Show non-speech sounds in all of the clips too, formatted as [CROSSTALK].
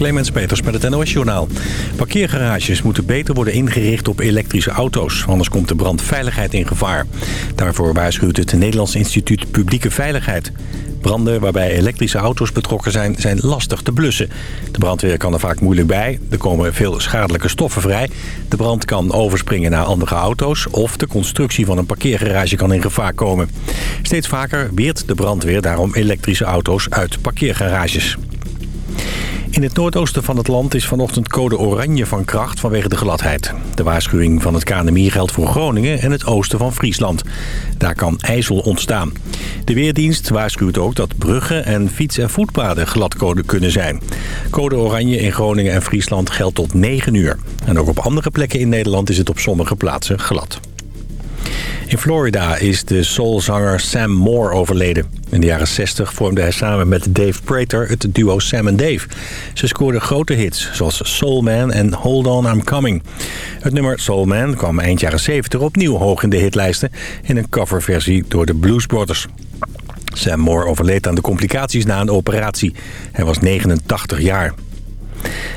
Clemens Peters met het NOS Journaal. Parkeergarages moeten beter worden ingericht op elektrische auto's. Anders komt de brandveiligheid in gevaar. Daarvoor waarschuwt het Nederlands Instituut Publieke Veiligheid. Branden waarbij elektrische auto's betrokken zijn, zijn lastig te blussen. De brandweer kan er vaak moeilijk bij. Er komen veel schadelijke stoffen vrij. De brand kan overspringen naar andere auto's... of de constructie van een parkeergarage kan in gevaar komen. Steeds vaker weert de brandweer daarom elektrische auto's uit parkeergarages. In het noordoosten van het land is vanochtend code oranje van kracht vanwege de gladheid. De waarschuwing van het KNMI geldt voor Groningen en het oosten van Friesland. Daar kan ijzel ontstaan. De Weerdienst waarschuwt ook dat bruggen en fiets- en voetpaden gladcode kunnen zijn. Code oranje in Groningen en Friesland geldt tot 9 uur. En ook op andere plekken in Nederland is het op sommige plaatsen glad. In Florida is de soulzanger Sam Moore overleden. In de jaren 60 vormde hij samen met Dave Prater het duo Sam Dave. Ze scoorden grote hits zoals Soul Man en Hold On I'm Coming. Het nummer Soul Man kwam eind jaren 70 opnieuw hoog in de hitlijsten... in een coverversie door de Blues Brothers. Sam Moore overleed aan de complicaties na een operatie. Hij was 89 jaar.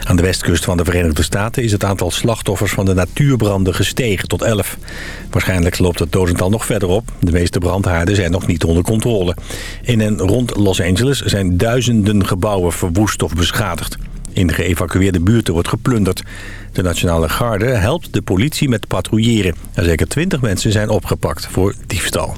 Aan de westkust van de Verenigde Staten is het aantal slachtoffers van de natuurbranden gestegen tot 11. Waarschijnlijk loopt het dodental nog verder op. De meeste brandhaarden zijn nog niet onder controle. In en rond Los Angeles zijn duizenden gebouwen verwoest of beschadigd. In de geëvacueerde buurten wordt geplunderd. De Nationale Garde helpt de politie met patrouilleren. En zeker 20 mensen zijn opgepakt voor diefstal.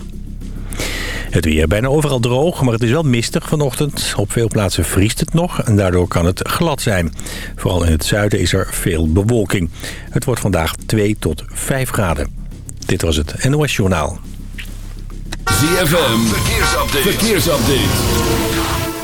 Het weer bijna overal droog, maar het is wel mistig vanochtend. Op veel plaatsen vriest het nog en daardoor kan het glad zijn. Vooral in het zuiden is er veel bewolking. Het wordt vandaag 2 tot 5 graden. Dit was het NOS Journaal. ZFM, verkeersupdate. verkeersupdate.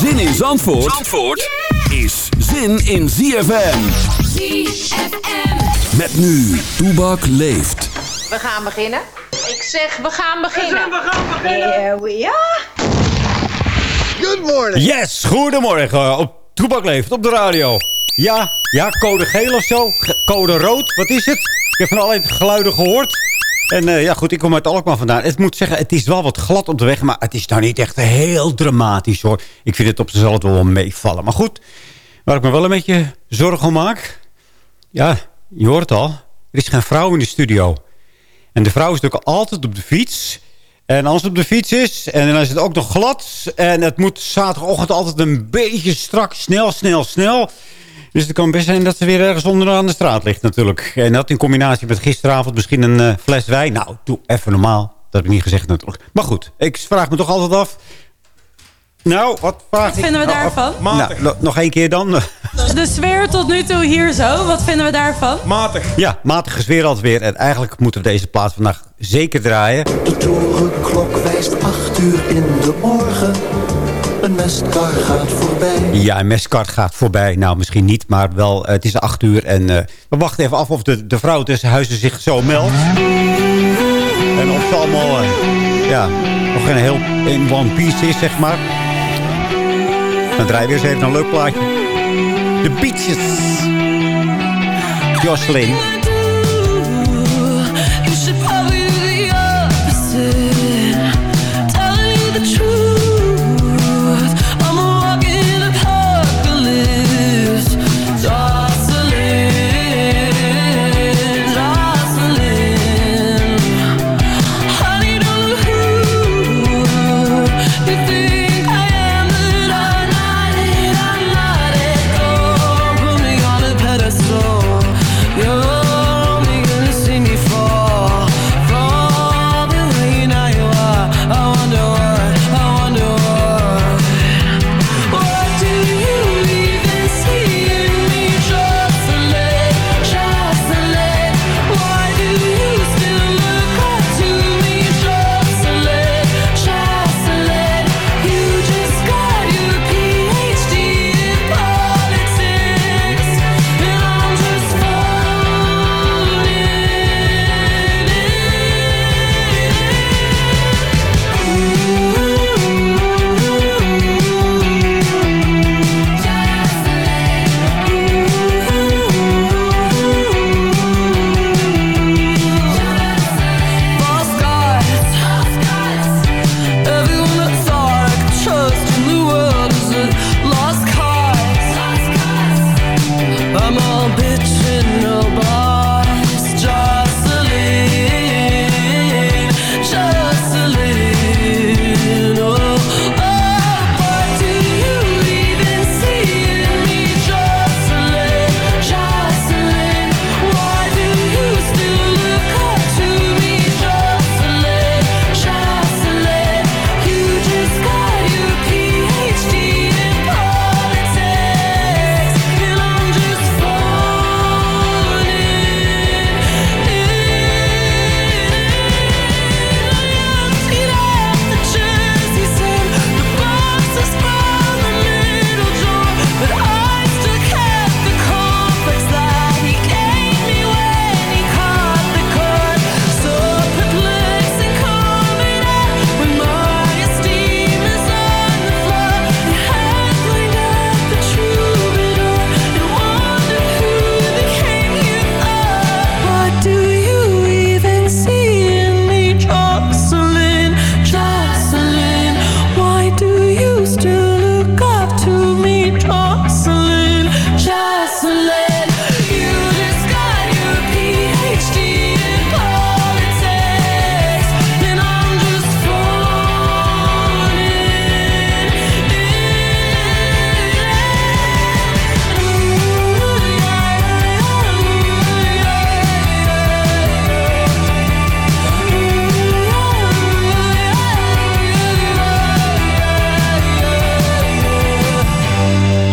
Zin in Zandvoort, Zandvoort is zin in ZFM. ZFM. Met nu, Toebak leeft. We gaan beginnen. Ik zeg, we gaan beginnen. We gaan beginnen. Here we are. Good morning. Yes, goedemorgen op Toebak leeft op de radio. Ja, ja, code geel of zo. Code rood, wat is het? Ik heb van allerlei geluiden gehoord. En eh, ja, goed, ik kom uit Alkmaar vandaan. Het moet zeggen, het is wel wat glad op de weg, maar het is nou niet echt heel dramatisch hoor. Ik vind het op zichzelf wel meevallen. Maar goed, waar ik me wel een beetje zorgen om maak... Ja, je hoort het al. Er is geen vrouw in de studio. En de vrouw is natuurlijk altijd op de fiets. En als het op de fiets is, en dan is het ook nog glad. En het moet zaterdagochtend altijd een beetje strak, snel, snel, snel. Dus het kan best zijn dat ze weer ergens onderaan de straat ligt natuurlijk. En dat in combinatie met gisteravond misschien een eh, fles wijn. Nou, doe even normaal. Dat heb ik niet gezegd natuurlijk. Maar goed, ik vraag me toch altijd af. Nou, wat vraag Wat ik? vinden we nou, daarvan? Nou, no- nog één keer dan. [LAUGHS] De sfeer tot nu toe hier zo, wat vinden we daarvan? Matig. Ja, matige sfeer altijd weer. En eigenlijk moeten we deze plaat vandaag zeker draaien. De torenklok wijst acht uur in de morgen. Een mestkar gaat voorbij. Ja, een meskart gaat voorbij. Nou, misschien niet, maar wel, eh, het is acht uur. En eh, we wachten even af of de, de vrouw tussen huizen zich zo meldt. En of ze allemaal, eh, ja, nog geen heel in one piece is, zeg maar. Dan draaien we eens even een leuk plaatje. De Beaches. Jocelyn.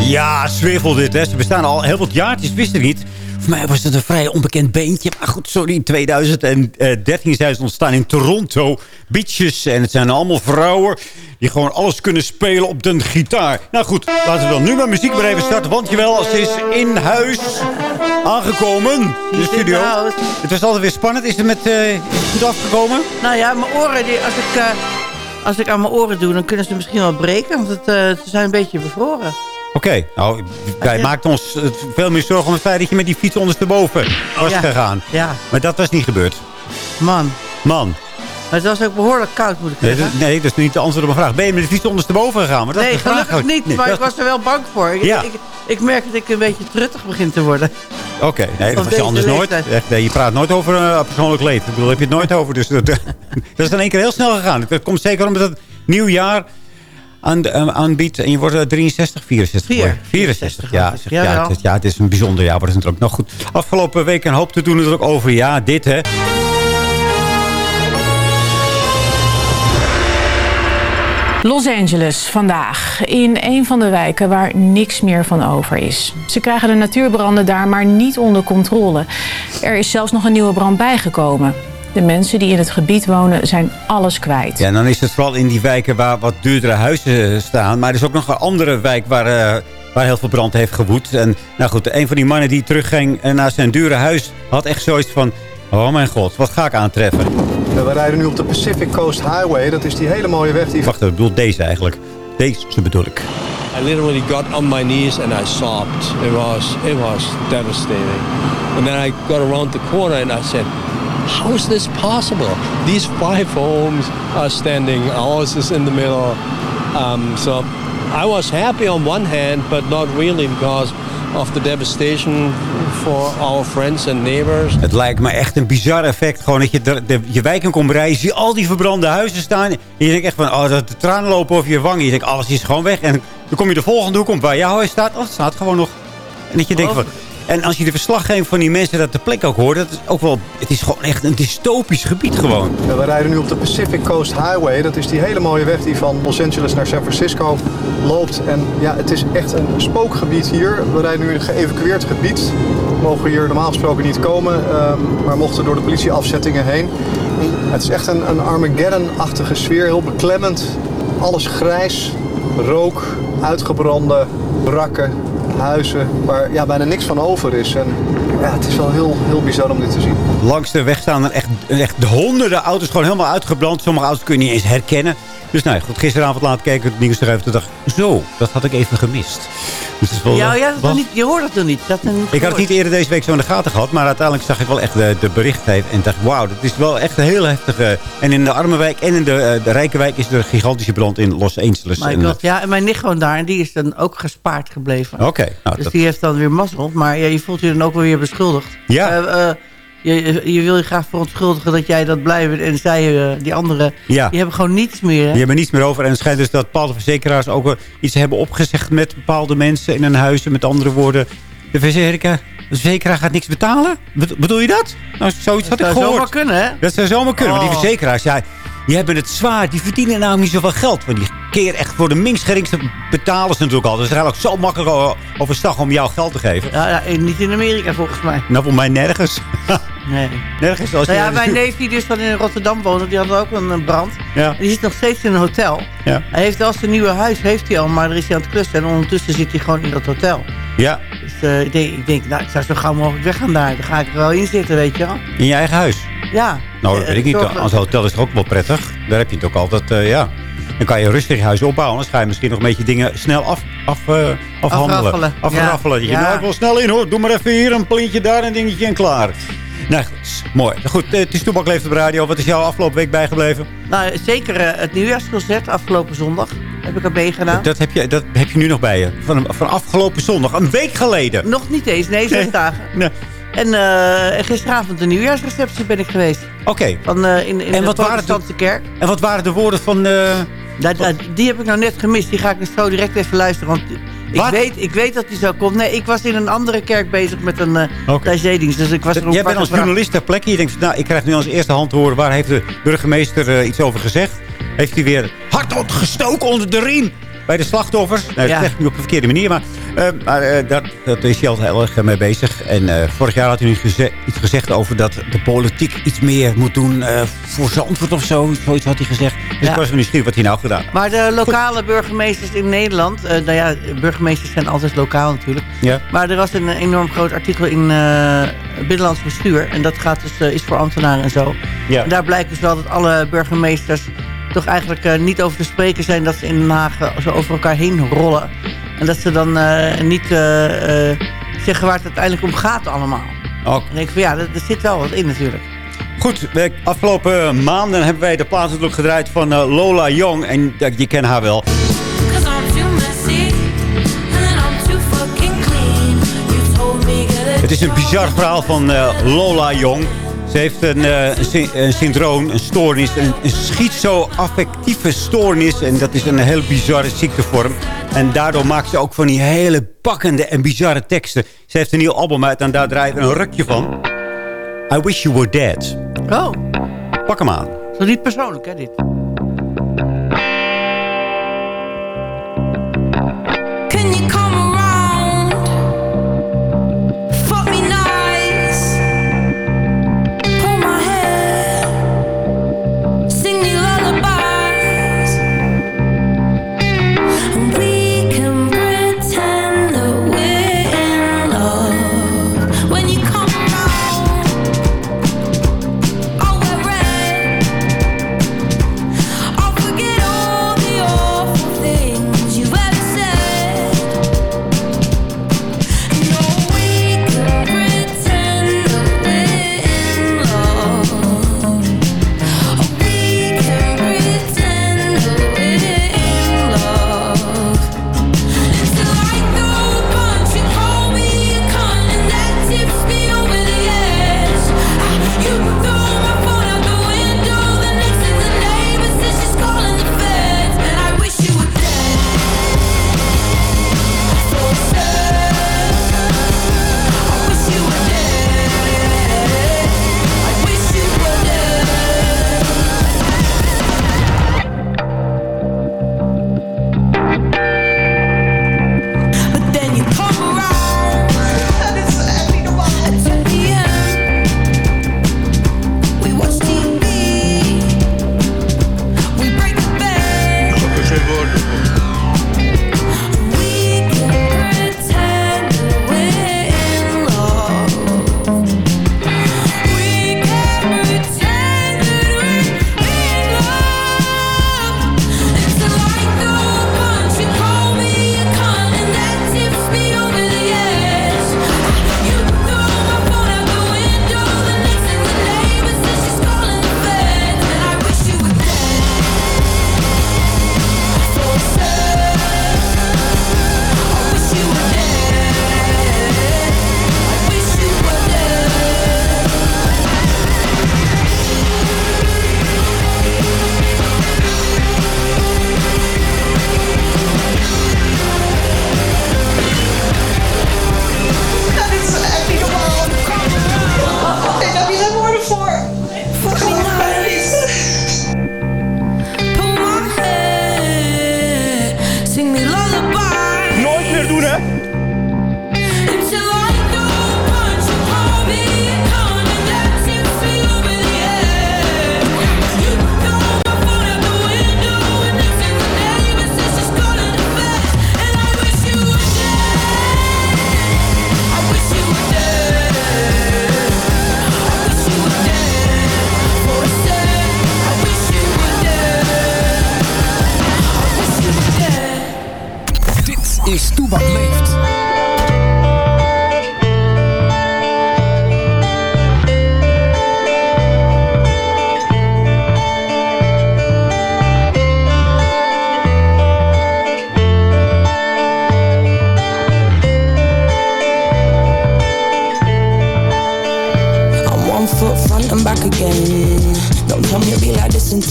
Ja, Swivel dit, hè. Ze bestaan al heel wat jaartjes, wist ik niet. Voor mij was het een vrij onbekend beentje. Maar goed, sorry, in 2013 zijn ze ontstaan in Toronto. Beaches. En het zijn allemaal vrouwen die gewoon alles kunnen spelen op de gitaar. Nou goed, laten we dan nu maar muziek maar even starten. Want jawel, ze is in huis aangekomen in de studio. Het was altijd weer spannend. Is het met eh, is het goed afgekomen? Nou ja, mijn oren, die, als, ik, eh, als ik aan mijn oren doe, dan kunnen ze misschien wel breken. Want het, eh, ze zijn een beetje bevroren. Oké, nou, wij maakten ons eh, veel meer zorgen om het feit dat je met die fiets ondersteboven was Ja. gegaan. Ja, Maar dat was niet gebeurd. man. Man, Maar het was ook behoorlijk koud, moet ik nee, zeggen. dat, nee, dat is niet de antwoord op mijn vraag. Ben je met de fiets ondersteboven gegaan? Maar dat nee, gelukkig niet, Nee, maar ik was er wel bang voor. Ik, Ja. ik, ik merk dat ik een beetje truttig begin te worden. Oké, nee, dat was je anders nooit. leeftijd. Nee, je praat nooit over eh, persoonlijk leed. Ik bedoel, daar heb je het nooit over. Dus dat, [LAUGHS] dat is in één keer heel snel gegaan. Dat komt zeker omdat het nieuwjaar aan, eh, aanbiedt. En je wordt eh, 63, 64 Vier. geworden. 64, ja. Zeg, ja, ja, wel. het, is- ja, het is een bijzonder jaar. Maar dat is natuurlijk nog goed. Afgelopen week een hoop te doen er ook over. Ja, dit hè. Los Angeles vandaag. In een van de wijken waar niks meer van over is. Ze krijgen de natuurbranden daar maar niet onder controle. Er is zelfs nog een nieuwe brand bijgekomen. De mensen die in het gebied wonen zijn alles kwijt. Ja, en dan is het vooral in die wijken waar wat duurdere huizen staan. Maar er is ook nog een andere wijk waar, eh, waar heel veel brand heeft gewoed. En nou goed, een van die mannen die terugging eh, naar zijn dure huis... had echt zoiets van, oh mijn god, wat ga ik aantreffen? We rijden nu op de Pacific Coast Highway. Dat is die hele mooie weg die... Wacht, ik bedoel deze eigenlijk. Deze bedoel ik. I literally got on my knees and I sobbed. It was it was devastating. And then I got around the corner and I said, "How is this possible? These five homes are standing, ours is in the middle." Um, so I was happy on one hand, but not really because of the devastation for our friends and neighbors. Het lijkt me echt een bizar effect. Gewoon dat je de, je wijk in komt rijden. Je ziet al die verbrande huizen staan. En je denkt echt van, oh, dat de tranen lopen over je wangen. Je denkt, alles is gewoon weg. En dan kom je de volgende hoek om waar jouw huis staat. Oh, het staat gewoon nog. En dat je denkt van... En als je de verslaggeving van die mensen dat ter plekke ook hoort... Dat is ook wel, het is gewoon echt een dystopisch gebied gewoon. We rijden nu op de Pacific Coast Highway. Dat is die hele mooie weg die van Los Angeles naar San Francisco loopt. En ja, het is echt een spookgebied hier. We rijden nu in een geëvacueerd gebied. We mogen hier normaal gesproken niet komen, ehm, maar mochten door de politieafzettingen heen. Het is echt een, een Armageddon-achtige sfeer, heel beklemmend. Alles grijs, rook, uitgebrande brakken, huizen waar ja, bijna niks van over is. En ja, het is wel heel, heel bizar om dit te zien. Langs de weg staan er echt, echt de honderden auto's gewoon helemaal uitgebrand. Sommige auto's kun je niet eens herkennen. Dus nou ja, goed, gisteravond laat kijken het nieuws even. Toen dacht ik, zo, dat had ik even gemist. Dus het is wel, Ja, ja, wel- nog niet, je hoort het nog niet. Dat ik had het niet eerder deze week zo in de gaten gehad. Maar uiteindelijk zag ik wel echt de, de berichtheid. En dacht, wauw, dat is wel echt een heel heftige... En in de arme wijk en in de, eh, de rijke wijk is er een gigantische brand in Los Angeles. My En, god, ja, en mijn nicht woont daar en die is dan ook gespaard gebleven. eh, Oké, nou, dus dat- die heeft dan weer mazzel. Maar ja, je voelt je dan ook wel weer beschuldigd. Ja. Eh, eh, je, je wil je graag verontschuldigen dat jij dat blij bent. En zij, eh, die anderen, Ja. die hebben gewoon niets meer. Hè? Die hebben niets meer over. En het schijnt dus dat bepaalde verzekeraars ook iets hebben opgezegd met bepaalde mensen in een huis. Met andere woorden, de verzekeraar, de verzekeraar gaat niks betalen. Be- bedoel je dat? Nou, zoiets had ik zou gehoord. zomaar kunnen, hè? Dat zou zomaar kunnen. Want die Oh. verzekeraars, ja, die hebben het zwaar. Die verdienen namelijk niet zoveel geld. Want die keer echt voor de minst geringste betalen ze natuurlijk al. Dus het is eigenlijk zo makkelijk overstag om jou geld te geven. Ja, ja, niet in Amerika volgens mij. Nou, voor mij nergens. [LAUGHS] Nee. nergens. Als Nou je- ja, mijn neef die dus van in Rotterdam woonde, die had ook een brand. Ja. Die zit nog steeds in een hotel. Ja. Hij heeft wel zijn nieuwe huis, heeft hij al, maar daar is hij aan het klussen. En ondertussen zit hij gewoon in dat hotel. Ja, Dus eh, ik, denk, ik denk, nou, ik zou zo gauw mogelijk weggaan daar. Dan ga ik er wel in zitten, weet je wel. in je eigen huis. Ja. Nou, dat weet ik niet. Als hotel is het ook wel prettig. Daar heb je het ook altijd, eh, ja. Dan kan je rustig je huis opbouwen. Anders ga je misschien nog een beetje dingen snel af, af, eh, afhandelen. Afraffelen. Afraffelen. Ja. Je, Ja. Nou, ik wil snel in hoor. Doe maar even hier een plintje daar en dingetje en klaar. Nou, goed. mooi. Goed, eh, het is Toebak Leeft op de radio. Wat is jou afgelopen week bijgebleven? Nou, zeker eh, het nieuwjaarsconcert afgelopen zondag. Heb ik er meegedaan. Dat, heb je, dat heb je nu nog bij je. Van, van afgelopen zondag. Een week geleden. Nog niet eens, nee, zes Nee. dagen. [LAUGHS] Nee. En eh, gisteravond de nieuwjaarsreceptie ben ik geweest. Oké. Van, in in En de wat waren de- protestantse kerk. En wat waren de woorden van... Da- da- die heb ik nou net gemist. Die ga ik dus zo direct even luisteren. Want ik weet, ik weet dat die zo komt. Nee, ik was in een andere kerk bezig met een uh, Oké. dienst. Dus ik was er Jij bent als journalist ter plekke. Je denkt, nou, ik krijg nu als eerste hand te horen... waar heeft de burgemeester eh, iets over gezegd? Heeft hij weer hard ontgestoken onder de riem? Bij de slachtoffers. Nou, Ja. Dat zeg ik nu op een verkeerde manier, maar, maar eh, dat, dat is hij altijd heel erg mee bezig. En eh, vorig jaar had geze- iets gezegd over dat de politiek iets meer moet doen voor Zandvoort of zo. Zoiets had hij gezegd. Dus Ja. ik was nieuwsgierig wat hij nou gedaan. Maar de lokale burgemeesters in Nederland... nou ja, burgemeesters zijn altijd lokaal natuurlijk. Ja. Maar er was een enorm groot artikel in eh Binnenlands Bestuur. En dat gaat dus, is voor ambtenaren en zo. Ja. En daar blijkt dus wel dat alle burgemeesters... toch eigenlijk eh, niet over te spreken zijn... dat ze in Den Haag eh, zo over elkaar heen rollen. En dat ze dan eh, niet eh, eh, zeggen waar het uiteindelijk om gaat allemaal. Ook. En dan denk ik van ja, er, er zit wel wat in natuurlijk. Goed, de afgelopen maanden hebben wij de plaats natuurlijk gedraaid van eh, Lola Young. En ja, je kent haar wel. Messy clean. Me Het is een bizar verhaal van eh, Lola Young. Ze heeft een, eh, een sy- een syndroom, een stoornis, een, een schizo-affectieve stoornis. En dat is een heel bizarre ziektevorm. En daardoor maakt ze ook van die hele pakkende en bizarre teksten. Ze heeft een nieuw album uit en daar draait een rukje van. I Wish You Were Dead. Oh, Pak hem aan. zo niet persoonlijk hè dit.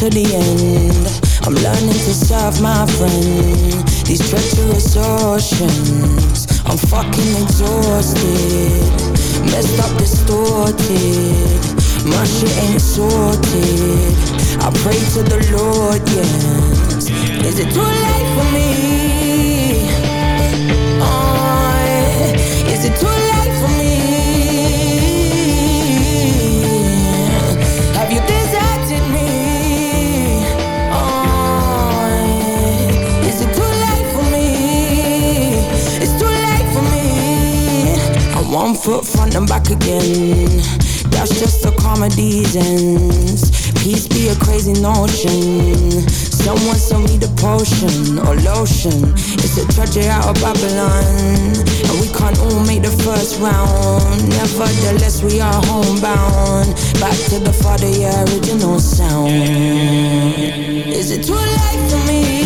Until the end. I'm learning to serve my friend. These treacherous oceans. I'm fucking exhausted. Messed up, distorted. My shit ain't sorted. I pray to the Lord, yes. Is it too late for me? Foot front and back again. That's just the comedies ends. Peace be a crazy notion. Someone sell me the potion or lotion. It's a tragedy out of Babylon. And we can't all make the first round. Nevertheless, we are homebound. Back to the father, yeah, original sound. Is it too late for me?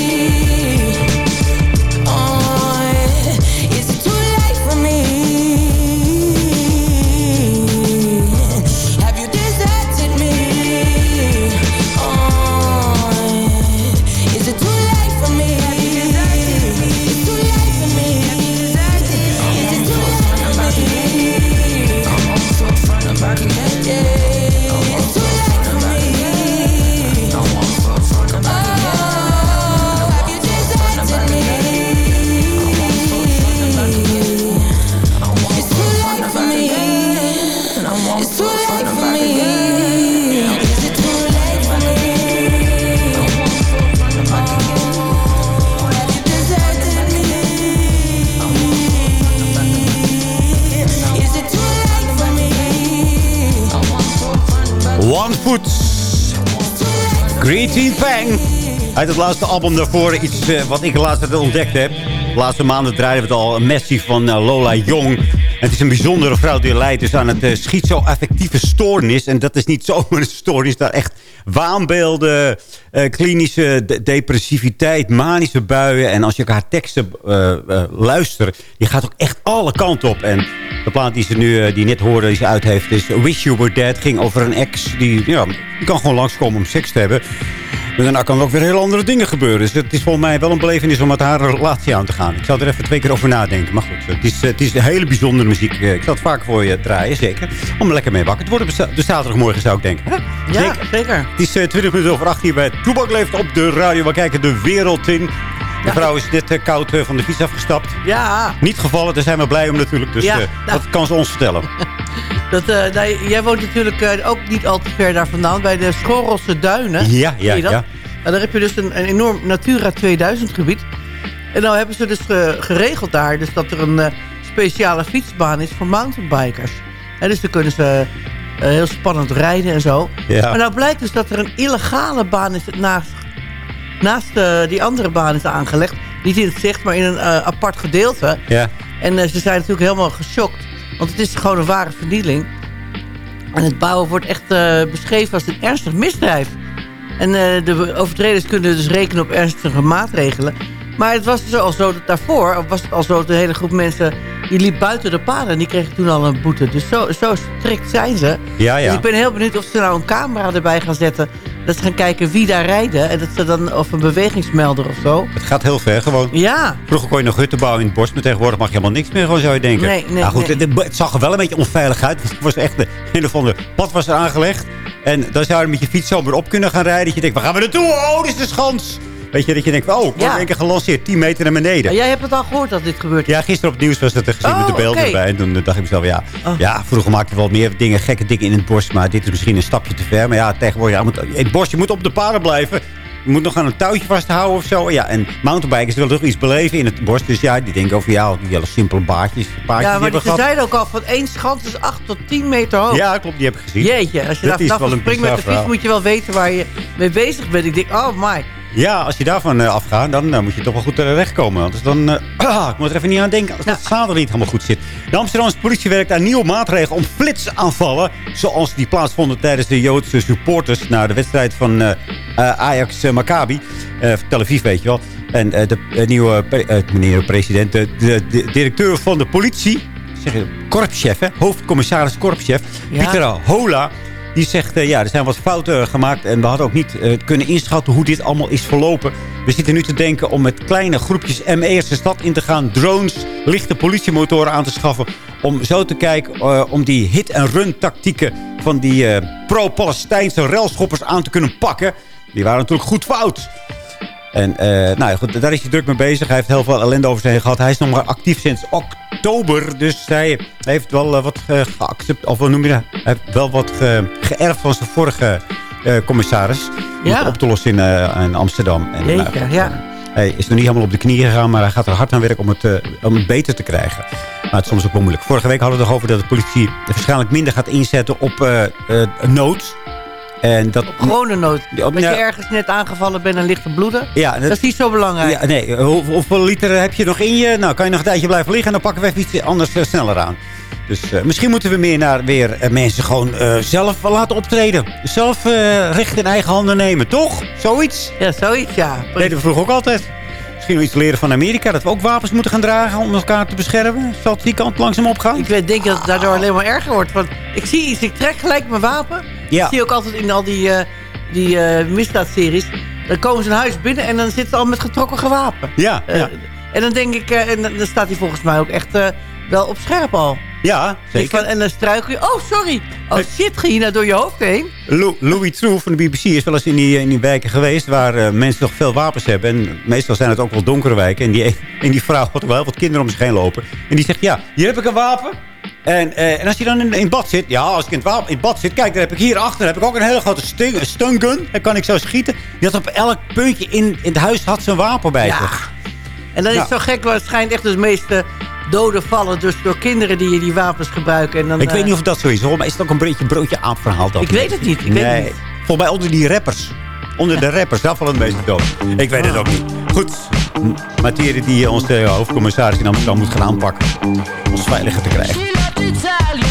Greeting Pang. Uit het laatste album daarvoor iets eh, wat ik laatst ontdekt heb. De laatste maanden draaiden we het al. Een messie van eh, Lola Jong. Het is een bijzondere vrouw die leidt dus aan het uh, schizo-affectieve stoornis. En dat is niet [LAUGHS] zomaar een stoornis. Daar echt waanbeelden, eh, klinische de- depressiviteit, manische buien. En als je haar teksten eh, eh, luistert, die gaat ook echt alle kanten op. En de plaat die ze nu die net hoorde, die ze uit heeft, is Wish You Were Dead. Ging over een ex die, ja, die kan gewoon langskomen om seks te hebben. Maar daarna kan er ook weer heel andere dingen gebeuren. Dus het is volgens mij wel een belevenis om met haar relatie aan te gaan. Ik zal er even twee keer over nadenken. Maar goed, het is, eh, het is een hele bijzondere muziek. Eh, Ik zal het vaak voor je draaien, zeker. Om er lekker mee wakker te worden. de zaterdagmorgen zou ik denken. hè? Ja, zeker. Het is eh, 20 minuten over 8 hier bij Toebak Leeft op de radio. We kijken de wereld in. De vrouw is net eh, koud eh, van de fiets afgestapt. Ja. Niet gevallen, daar zijn we blij om natuurlijk. Dus Ja, eh, nou. dat kan ze ons vertellen. [LAUGHS] Dat, eh, nou, jij woont natuurlijk eh, ook niet al te ver daar vandaan, bij de Schorrelse Duinen. Ja, ja, ja. En daar heb je dus een, een enorm Natura 2000 gebied. En nou hebben ze dus ge- geregeld daar dus dat er een eh, speciale fietsbaan is voor mountainbikers. En dus dan kunnen ze heel spannend rijden en zo. Ja. Maar nou blijkt dus dat er een illegale baan is naast, naast die andere baan is aangelegd. Niet in het zicht, maar in een apart gedeelte. Ja. En ze zijn natuurlijk helemaal geschokt. Want het is gewoon een ware vernieling. En het bouwen wordt echt eh, beschreven als een ernstig misdrijf. En eh, de overtreders kunnen dus rekenen op ernstige maatregelen. Maar het was dus al zo dat daarvoor was het al zo dat een hele groep mensen... die liep buiten de paden en die kregen toen al een boete. Dus zo, zo strikt zijn ze. Ja, ja. Dus ik ben heel benieuwd of ze nou een camera erbij gaan zetten. Dat ze gaan kijken wie daar rijden. En dat ze dan, of een bewegingsmelder of zo. Het gaat heel ver gewoon. Ja. Vroeger kon je nog hutten bouwen in het bos. Maar tegenwoordig mag je helemaal niks meer, gewoon zou je denken. Nee, nee, nou goed, nee. Het, het zag er wel een beetje onveilig uit. Het was echt een, of ander pad was er aangelegd. En dan zou je met je fiets zomaar op kunnen gaan rijden. Dat je denkt, waar gaan we naartoe? Oh, dit is de schans. Weet je, dat je denkt, oh, ik word Ja. één keer gelanceerd. 10 meter naar beneden. Jij hebt het al gehoord dat dit gebeurt. Ja, gisteren op het nieuws was het te gezien met de Oh, beelden erbij. En toen dacht ik mezelf, ja, Oh. ja, vroeger maakte je wel meer dingen, gekke dingen in het bos. Maar dit is misschien een stapje te ver. Maar ja, tegenwoordig, ja, moet, het bos, je moet op de paden blijven. Je moet nog aan een touwtje vasthouden of zo. Ja, en mountainbikers willen toch iets beleven in het bos. Dus ja, die denken over, ja, die hele simpele baardjes. paardjes Ja, die maar ze gehad. zeiden ook al van één schans is 8 tot 10 meter hoog. Ja, klopt, die heb ik gezien. Jeetje, als je Dat daar vanaf springt met de fiets moet je wel weten waar je mee bezig bent. Ik denk, oh my. Ja, als je daarvan eh, afgaat, dan eh, moet je toch wel goed terechtkomen. Anders dan, eh, ah, [CLEARS THROAT] ik moet er even niet aan denken als dat zadel niet helemaal goed zit. De Amsterdamse politie werkt aan nieuwe maatregelen om flitsaanvallen. Zoals die plaatsvonden tijdens de Joodse supporters naar de wedstrijd van eh, eh, Ajax-Maccabi. Eh Tel Aviv, weet je wel. En eh, de eh, nieuwe eh, meneer president, de, de, de directeur van de politie, zeg je, korpschef, hè? hoofdcommissaris korpschef, Ja. Pieter Hola... Die zegt, eh, ja, er zijn wat fouten gemaakt. En we hadden ook niet eh, kunnen inschatten hoe dit allemaal is verlopen. We zitten nu te denken om met kleine groepjes ME'ers de stad in te gaan. Drones, lichte politiemotoren aan te schaffen. Om zo te kijken eh, om die hit-and-run tactieken van die eh, pro-Palestijnse relschoppers aan te kunnen pakken. Die waren natuurlijk goed fout. En eh, nou goed, daar is hij druk mee bezig. Hij heeft heel veel ellende over zich heen gehad. Hij is nog maar actief sinds oktober. Dus hij heeft wel eh, wat uh, geaccepteerd. Of hoe noem je dat? Hij heeft wel wat ge- geërfd van zijn vorige eh, commissaris. Om Ja. op te lossen in, in Amsterdam. En, nou, ja. Hij is nog niet helemaal op de knieën gegaan, maar hij gaat er hard aan werken om het, om het beter te krijgen. Maar het is soms ook wel moeilijk. Vorige week hadden we het over dat de politie waarschijnlijk minder gaat inzetten op eh, nood. En dat, Gewone nood. Als je ergens net aangevallen bent en ligt te bloeden. Ja, dat, is niet zo belangrijk. Ja, nee, hoe- hoeveel liter heb je nog in je? Nou, kan je nog een tijdje blijven liggen en dan pakken we even iets anders eh, sneller aan. Dus eh, misschien moeten we meer naar weer eh, mensen gewoon zelf laten optreden. Zelf recht in eigen handen nemen, toch? Zoiets? Ja, zoiets, ja. Dat deden we vroeger ook altijd. Misschien nog iets leren van Amerika. Dat we ook wapens moeten gaan dragen om elkaar te beschermen. Zal het die kant langzaam opgaan? Ik denk dat het daardoor alleen maar erger wordt. Want ik zie iets, ik trek gelijk mijn wapen. Ja. Ik zie ook altijd in al die, eh die eh, misdaadseries. Dan komen ze een huis binnen en dan zitten ze al met getrokken gewapen. Ja, Eh, ja. En dan denk ik, en dan staat hij volgens mij ook echt wel op scherp al. Ja, Dus van- en dan struikel je. Oh, sorry. Oh shit, ging je nou door je hoofd heen? Lou- Louis True van de BBC is wel eens in die, in die wijken geweest... waar mensen nog veel wapens hebben. En meestal zijn het ook wel donkere wijken. En die, [LAUGHS] en die vrouw had wel heel wat kinderen om zich heen lopen. En die zegt, ja, hier heb ik een wapen. En, eh, en als je dan in, in bad zit... Ja, als ik in het, in bad zit... Kijk, daar heb ik hier achter heb ik ook een hele grote sting, stun gun. Daar kan ik zo schieten. Die had op elk puntje in, in het huis had zijn wapen bij zich. En dan is Ja. het zo gek, want het schijnt echt dus de meeste doden vallen dus door kinderen die die wapens gebruiken. En dan, Ik weet eh, niet of dat zo is hoor, maar is het ook een beetje broodje aap verhaal? Dat Ik weet het niet, ik weet nee. het niet. Volgens mij onder die rappers. Onder de rappers, daar vallen de meeste dood. Ik weet het ook niet. Goed, materie die onze eh, hoofdcommissaris in Amsterdam moet gaan aanpakken. Om ons veiliger te krijgen. tell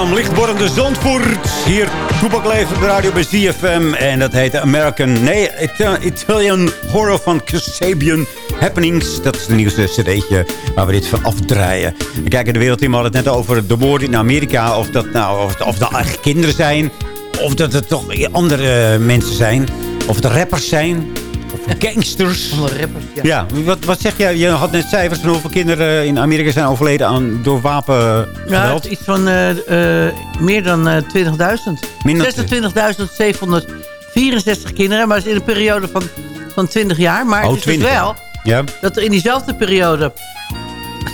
In licht wordende Zandvoort. Hier Toepak leeft op de radio bij ZFM. En dat heet American... Nee, Ita- Italian Horror van Kasabian Happenings. Dat is de nieuwste cd'tje waar we dit van afdraaien. We kijken de wereldteam hadden het net over de moorden in Amerika. Of dat nou of, of dat echt kinderen zijn. Of dat het toch andere mensen zijn. Of het rappers zijn. Gangsters. rappers, ja. Ja, wat, wat zeg jij? Je had net cijfers van hoeveel kinderen in Amerika zijn overleden aan, door wapengeweld. Ja, het is iets van eh, eh, meer dan eh, 20.000. Minder 26.764 kinderen, maar is in een periode van, van 20 jaar. Maar Oh, het is dus 20 wel Ja. dat er in diezelfde periode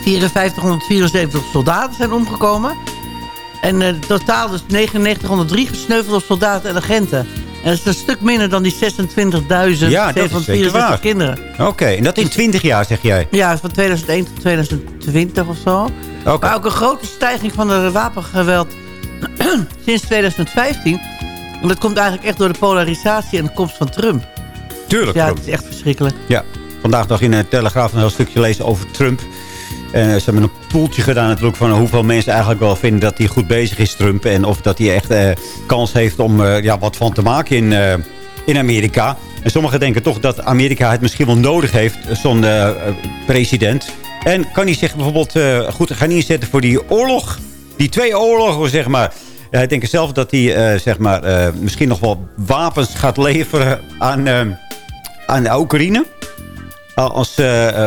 5474 soldaten zijn omgekomen. En eh, totaal dus 9903 gesneuvelde soldaten en agenten. En dat is een stuk minder dan die 26.764 Ja, kinderen. Oké, en dat in 20 jaar, zeg jij? Ja, van 2001 tot 2020 of zo. Maar ook een grote stijging van het wapengeweld [CLEARS THROAT] sinds 2015. En dat komt eigenlijk echt door de polarisatie en de komst van Trump. Tuurlijk, Ja, Trump. het is echt verschrikkelijk. Ja, vandaag nog in de Telegraaf een heel stukje lezen over Trump. Eh, ze hebben een poeltje gedaan natuurlijk van hoeveel mensen eigenlijk wel vinden dat hij goed bezig is, Trump. En of dat hij echt eh, kans heeft om eh, ja, wat van te maken in, in Amerika. En sommigen denken toch dat Amerika het misschien wel nodig heeft, zo'n president. En kan hij zich bijvoorbeeld goed gaan inzetten voor die oorlog? Die twee oorlogen, zeg maar. Hij denkt zelf dat hij zeg maar, misschien nog wel wapens gaat leveren aan, aan de Oekraïne als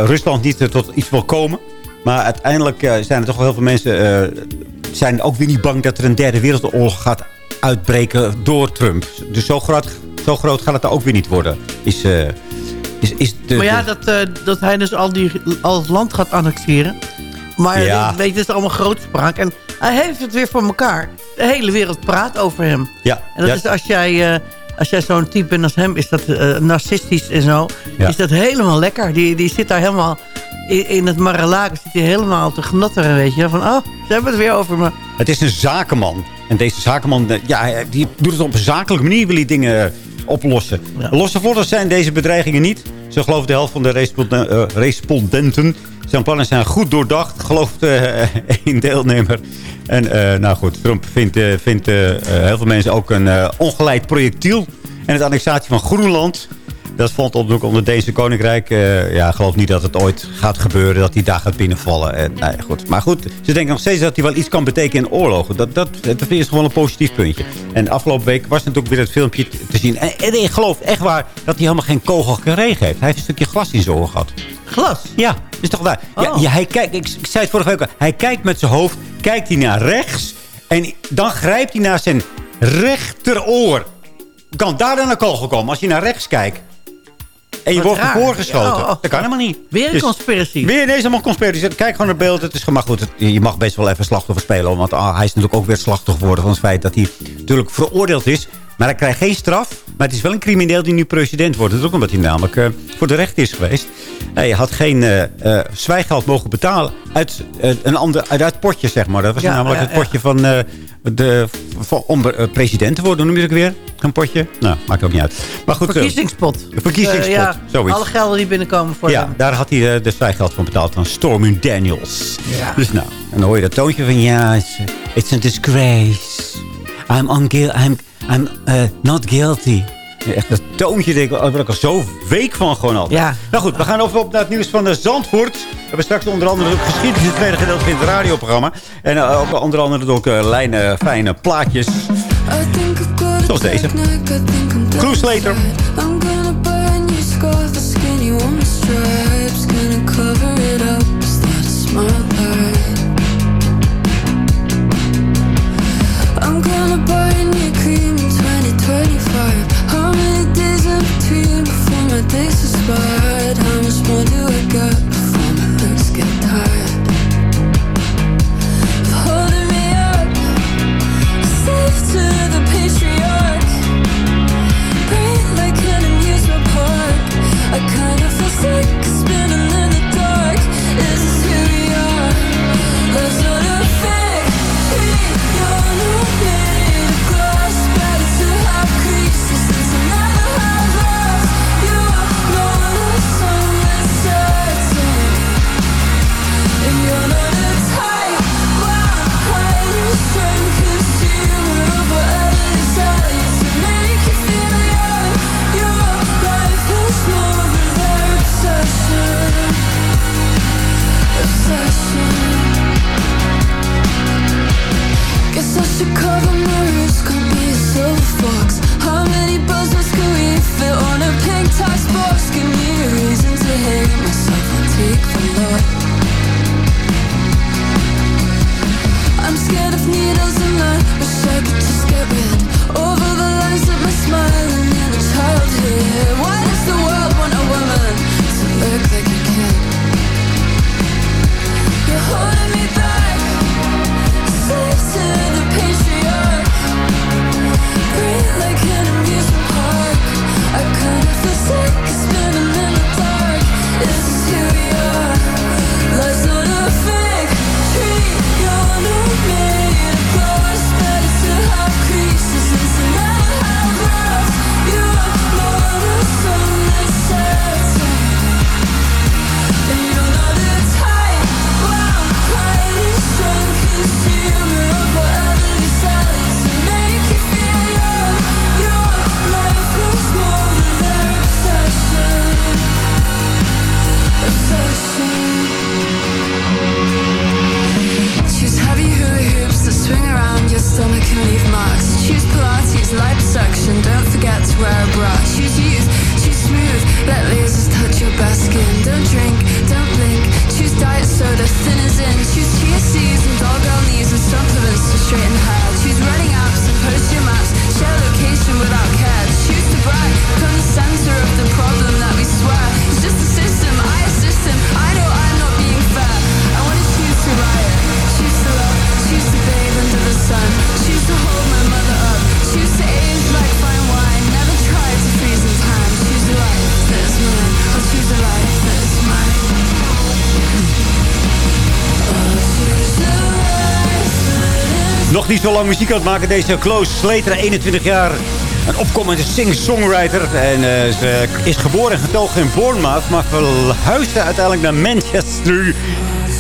Rusland niet tot iets wil komen. Maar uiteindelijk eh, zijn er toch wel heel veel mensen... eh, zijn ook weer niet bang dat er een derde wereldoorlog gaat uitbreken door Trump. Dus zo groot, zo groot gaat het ook weer niet worden. Is, eh, is, is de, maar ja, dat, dat hij dus al, die, al het land gaat annexeren. Maar Ja. weet je, het is allemaal grootspraak. En hij heeft het weer voor elkaar. De hele wereld praat over hem. ja, En dat ja, is als jij, als jij zo'n type bent als hem, is dat narcistisch en zo. Is dat helemaal lekker. Die, die zit daar helemaal in, in het Mar-a-Lago zit hij helemaal te gnatteren, weet je. Van, oh, ze hebben het weer over me. Het is een zakenman. En deze zakenman, eh, ja, die doet het op een zakelijke manier. Wil hij dingen eh, oplossen. Losse vlotters zijn deze bedreigingen niet. Zo gelooft de helft van de eh, respondenten. Zijn plannen zijn goed doordacht, gelooft [LAUGHS] een deelnemer. En nou goed, Trump vindt, vindt heel veel mensen ook een ongeleid projectiel. En het annexatie van Groenland... Dat vond ook onder Deense Koninkrijk. eh ja, ik geloof niet dat het ooit gaat gebeuren. Dat hij daar gaat binnenvallen. En, nou ja, goed. Maar goed, ze denken nog steeds dat hij wel iets kan betekenen in oorlogen. Dat, dat, dat is gewoon een positief puntje. En afgelopen week was natuurlijk weer het filmpje te zien. En, en ik geloof echt waar dat hij helemaal geen kogel gekregen heeft. Hij heeft een stukje glas in zijn oor gehad. Glas? Ja, is toch waar? Ja, Oh. ja, hij kijkt, ik, ik zei het vorige week al. Hij kijkt met zijn hoofd, kijkt hij naar rechts. En dan grijpt hij naar zijn rechteroor. Kan daar dan een kogel komen als je naar rechts kijkt? En je wordt raar. voorgeschoten. Ja, oh. Dat kan helemaal niet. Weer een Dus- conspiracy. Weer deze allemaal conspiratie. Kijk gewoon naar beeld. Het is maar goed, het- je mag best wel even slachtoffer spelen. Want ah, hij is natuurlijk ook weer slachtoffer geworden van het feit dat hij natuurlijk veroordeeld is. Maar hij krijgt geen straf. Maar het is wel een crimineel die nu president wordt. Dat is ook omdat hij namelijk eh, voor de rechter is geweest. Hij had geen eh, zwijgeld mogen betalen uit, een ander, uit het potje, zeg maar. Dat was Ja, namelijk het potje van, de, van, om president te worden. Hoe noem je het ook weer? Een potje? Nou, maakt ook niet uit. Maar goed, eh, Verkiezingspot. Verkiezingspot, eh, ja, zoiets. Alle gelden die binnenkomen voor ja, hem. daar had hij eh, de zwijgeld van betaald van Stormy Daniels. Ja. Dus nou, en dan hoor je dat toontje van... Ja, it's, it's a disgrace. I'm, I'm, I'm uh, not guilty. Echt dat toontje, denk ik, daar ben ik al zo week van gewoon al. Ja. Nou goed, we gaan over op naar het nieuws van de Zandvoort. We hebben straks onder andere ook geschiedenis het tweede gedeelte van het radioprogramma. En ook onder andere ook eh, lijnen, fijne plaatjes. Zoals deze. Cruise later. I'm gonna buy a new scarf, a skinny one with stripes. Gonna cover it up, 'cause that's my life. I'm gonna buy a new cream in 2025. How many days in between before my days? Nog niet zo lang muziek aan het maken. Deze Close Slater, 21 jaar. Een opkomende singer-songwriter. En eh, ze is geboren en getogen in Bournemouth. Maar verhuisde uiteindelijk naar Manchester.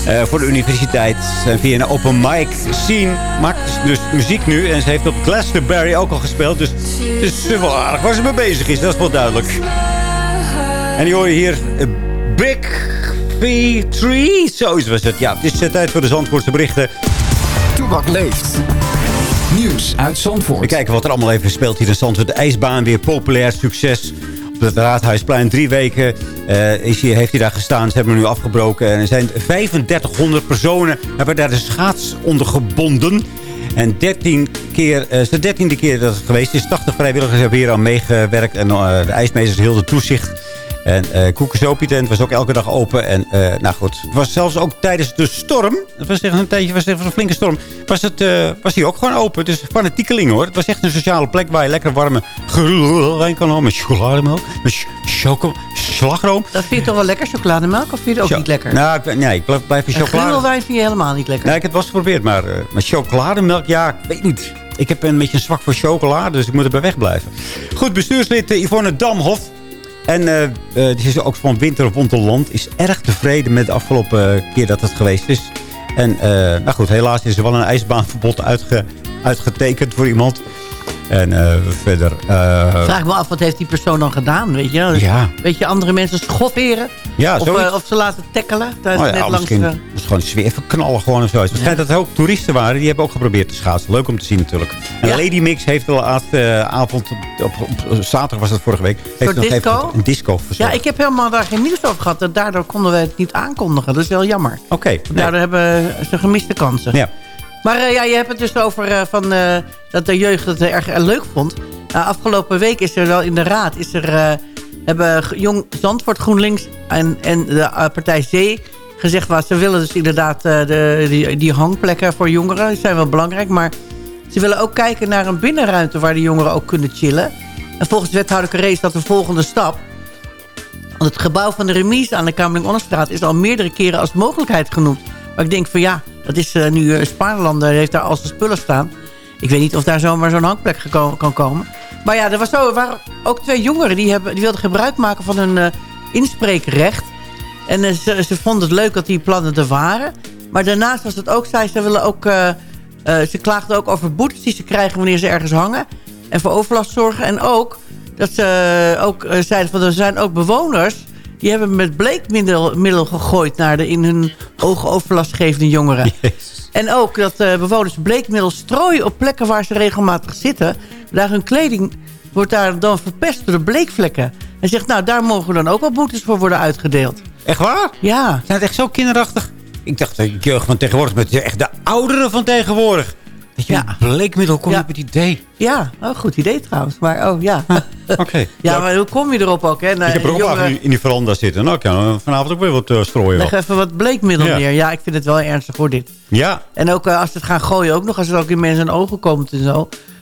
eh, voor de universiteit. En via een open mic scene maakt dus muziek nu. En ze heeft op Glastonbury ook al gespeeld. Dus het is wel aardig waar ze mee bezig is. Dat is wel duidelijk. En die hoor je hier eh, Big V3. Zo is het. Ja, het is tijd voor de Zandvoortse berichten. Leeft. Nieuws uit Zandvoort. We kijken wat er allemaal even speelt hier in Zandvoort. De ijsbaan, weer populair, succes. Op het Raadhuisplein drie weken eh, is hij, heeft hij daar gestaan. Ze hebben hem nu afgebroken. En er zijn 3500 personen hebben daar de schaats onder gebonden. En 13 keer, het is de dertiende keer dat het geweest is. 80 vrijwilligers hebben hier aan meegewerkt. En eh, de ijsmeesters hielden toezicht. En uh, Koekensopie-tent was ook elke dag open. En eh, nou goed, het was zelfs ook tijdens de storm. Het was echt een tijdje, was echt een flinke storm. Was, het, eh, was die ook gewoon open. Dus fanatiekeling hoor. Het was echt een sociale plek waar je lekker warme wijn kan halen. Met chocolademelk. Met ch- choco slagroom. Dat vind je toch wel lekker, chocolademelk? Of vind je het ook Cho- niet lekker? Nou, ik, nee, ik blijf, blijf chocolade. gruwelwijn vind je helemaal niet lekker. Nee, ik heb het wel eens geprobeerd. Maar, maar chocolademelk, ja, ik weet niet. Ik heb een beetje een zwak voor chocolade, dus ik moet er bij wegblijven. Goed, bestuurslid Yvonne Damhof. En eh, eh, die is ook van Winter op Wonderland. Is erg tevreden met de afgelopen eh, keer dat het geweest is. En eh, nou goed, helaas is er wel een ijsbaanverbod uitge, uitgetekend voor iemand. En eh, verder... eh, Vraag me af, wat heeft die persoon dan gedaan, weet je? Ja. Weet je, andere mensen schofferen? Ja, of, eh, of ze laten tackelen? Tijdens Oh ja, net langs misschien was gewoon sfeer verknallen gewoon of zo. Het schijnt dat er ook toeristen waren. Die hebben ook geprobeerd te schaatsen. Leuk om te zien natuurlijk. En Lady Mix heeft de laatste avond, op, op, op zaterdag was dat vorige week. Heeft nog disco? even een disco verzorgd. Ja, ik heb helemaal daar geen nieuws over gehad. En daardoor konden we het niet aankondigen. Dat is wel jammer. Oké. Daardoor hebben ze gemiste kansen. Ja. Maar eh, ja, je hebt het dus over eh, van, eh, dat de jeugd het erg eh, leuk vond. Nou, afgelopen week is er wel in de raad... Is er, eh, hebben Jong Zandvoort GroenLinks en, en de eh, partij Zee gezegd... Waar ze willen dus inderdaad eh, de, die, die hangplekken voor jongeren. Die zijn wel belangrijk, maar ze willen ook kijken naar een binnenruimte... waar de jongeren ook kunnen chillen. En volgens wethouder Carré is dat de volgende stap. Want het gebouw van de remise aan de Kamerling-Onnestraat... is al meerdere keren als mogelijkheid genoemd. Maar ik denk van ja, dat is eh, nu Spaarlanden heeft daar al zijn spullen staan. Ik weet niet of daar zomaar zo'n hangplek kan komen. Maar ja, er, was zo, waren ook twee jongeren die, hebben, die wilden gebruik maken van hun eh, inspreekrecht. En eh, ze, ze vonden het leuk dat die plannen er waren. Maar daarnaast was het ook, zij, ze willen ook... eh, ze klaagden ook over boetes die ze krijgen wanneer ze ergens hangen. En voor overlast zorgen. En ook dat ze ook zeiden van er zijn ook bewoners... die hebben met bleekmiddel middel gegooid naar de in hun ogen overlastgevende jongeren. En ook dat eh, bewoners bleekmiddel strooien op plekken waar ze regelmatig zitten. Daar hun kleding wordt daar dan verpest door de bleekvlekken. Hij zegt, nou daar mogen dan ook wel boetes voor worden uitgedeeld. Echt waar? Ja. Zijn het echt zo kinderachtig? Ik dacht, de jeugd van tegenwoordig, maar het is echt de ouderen van tegenwoordig. Dat je met bleekmiddel komt op het idee. Ja, oh, goed idee trouwens. Maar oh ja. Oké. [LAUGHS] Ja, maar hoe kom je erop ook? Hè? Nou, ik heb er ook wel in die veranda zitten. Nou, ik kan vanavond ook weer wat eh, strooien. Leg wel. even wat bleekmiddel Ja. neer. Ja, ik vind het wel ernstig voor dit. Ja, En ook eh, als ze het gaan gooien, ook nog als het ook in mensen hun ogen komt en zo.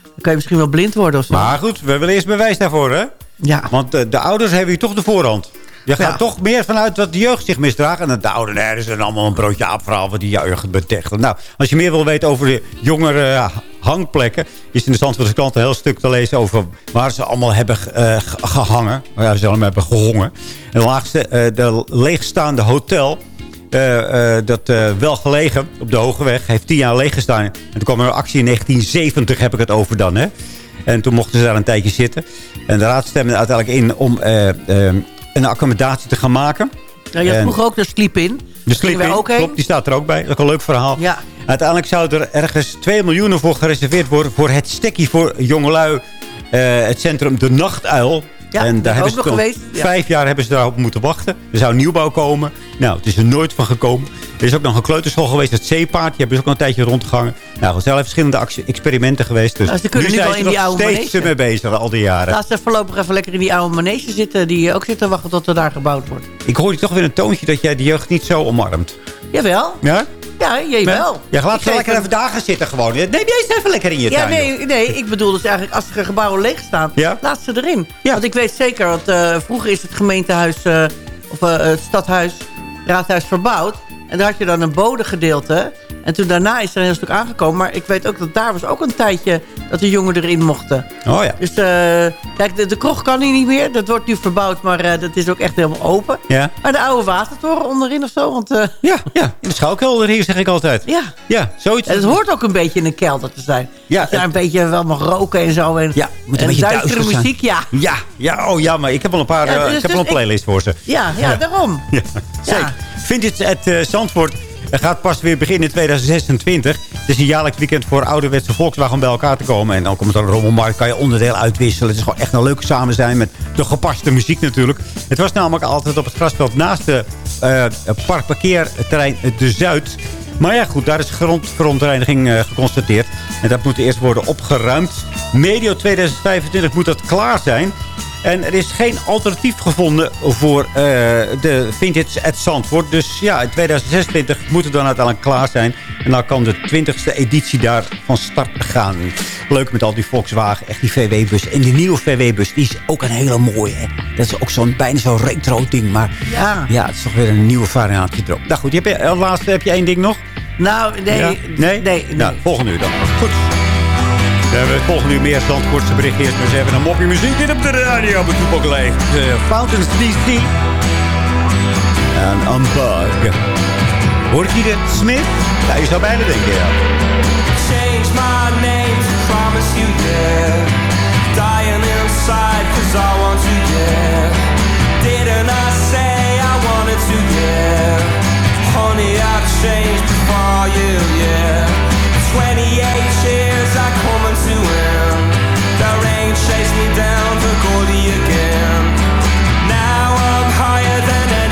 Dan kan je misschien wel blind worden of zo. maar goed, we willen eerst bewijs daarvoor, hè? Ja. Want eh, de ouders hebben hier toch de voorhand. Je gaat Ja. toch meer vanuit dat de jeugd zich misdraagt. En dat de ouderen, is dan allemaal een broodje aapverhaal wat die jeugd betecht. Nou, als je meer wil weten over de jongere eh, hangplekken... is in de Zandvoortse krant een heel stuk te lezen over waar ze allemaal hebben eh, ge- gehangen. Waar ze allemaal hebben gehongen. En de laagste, eh, de leegstaande hotel... dat wel gelegen op de Hogeweg. Heeft tien jaar leeg gestaan. En toen kwam er een actie in 1970, heb ik het over dan. Hè? En toen mochten ze daar een tijdje zitten. En de raad stemde uiteindelijk in om eh, eh, een accommodatie te gaan maken. Ja, je En- vroeger ook de sleep in. de wij Sleeping, ook heen. klopt, die staat er ook bij. Dat is een leuk verhaal. Ja. Uiteindelijk zou er ergens 2 miljoen voor gereserveerd worden... voor het stekkie voor jongelui. eh, het centrum De Nachtuil. Ja, en daar hebben ook ze nog geweest, ja. vijf jaar hebben ze daarop moeten wachten. Er zou nieuwbouw komen. Nou, het is er nooit van gekomen. Er is ook nog een kleuterschool geweest, het Zeepaard. Die hebben ze ook al een tijdje rondgehangen. Nou, er zijn verschillende experimenten geweest. Dus Nou, ze kunnen nu wel in die oude steeds manege. mee bezig, al die jaren. Laat ze voorlopig even lekker in die oude manege zitten... die ook zit te wachten tot er daar gebouwd wordt. Ik hoor toch weer een toontje dat jij de jeugd niet zo omarmt. Jawel. Ja? Ja, jij wel. Ja, laat ze lekker even daar gaan zitten gewoon. Neem jij eens even lekker in je Ja, tuin. joh. nee, nee, ik bedoel dus eigenlijk als er gebouwen leeg staan, Ja? laat ze erin. Want ik weet zeker, want eh, vroeger is het gemeentehuis, eh, of eh, het stadhuis, raadhuis verbouwd. En daar had je dan een bodengedeelte. En toen daarna is er een heel stuk aangekomen. Maar ik weet ook dat daar was ook een tijdje dat de jongen erin mochten. Oh ja. Dus eh, kijk, de, de kroeg kan hier niet meer. Dat wordt nu verbouwd, maar eh, dat is ook echt helemaal open. Ja? Maar de oude watertoren onderin of zo. Want, eh, ja, ja, in de schouwkelder hier zeg ik altijd. Ja. Ja, zoiets. En het hoort ook een beetje in een kelder te zijn. Ja, Dat daar een beetje wel mag roken en zo. En, Ja, moet een en beetje duistere muziek, ja. Ja, ja, oh ja, maar ik heb al een paar, Ja, dus- ik heb dus al een ik- playlist voor ze. Ja, ja, daarom. Ja, zeker. Vintage at eh, Zandvoort eh, gaat pas weer beginnen in 2026. Het is een jaarlijks weekend voor ouderwetse Volkswagen om bij elkaar te komen. En dan komt er een rommelmarkt, kan je onderdeel uitwisselen. Het is gewoon echt een leuke samen zijn met de gepaste muziek natuurlijk. Het was namelijk altijd op het grasveld naast de eh parkparkeerterrein De Zuid. Maar ja, goed, daar is grondverontreiniging eh, geconstateerd. En dat moet eerst worden opgeruimd. Medio 2025 moet dat klaar zijn. En er is geen alternatief gevonden voor eh, de Vintage at Zandvoort. Dus ja, in 2026 moet het dan uiteindelijk klaar zijn. En dan kan de 20ste editie daar van start gaan. Leuk met al die Volkswagen, echt die VW-bus. En die nieuwe VW-bus, die is ook een hele mooie. Hè? Dat is ook zo'n bijna zo'n retro ding. Maar Ja. ja, het is toch weer een nieuwe variantje erop. Nou goed, je hebt, als laatste heb je één ding nog? Nou, nee. Ja? Nee? Nee, nee. Nou, volgende uur dan. Goed. We hebben het meer Zandvoortse bericht. Eerst maar eens even een mopje muziek dit op de radio. Het toepak. Uh, Fountains DC. En Unbug. Hoort je dit, Smith? Ja, je zou bijna denken, ja. Change my name promise you, yeah. Dying inside, cause I want you, yeah. Didn't I say I wanted to, yeah. Honey, I've changed for you, yeah. 28 years rain chased me down to Goldie again. Now I'm higher than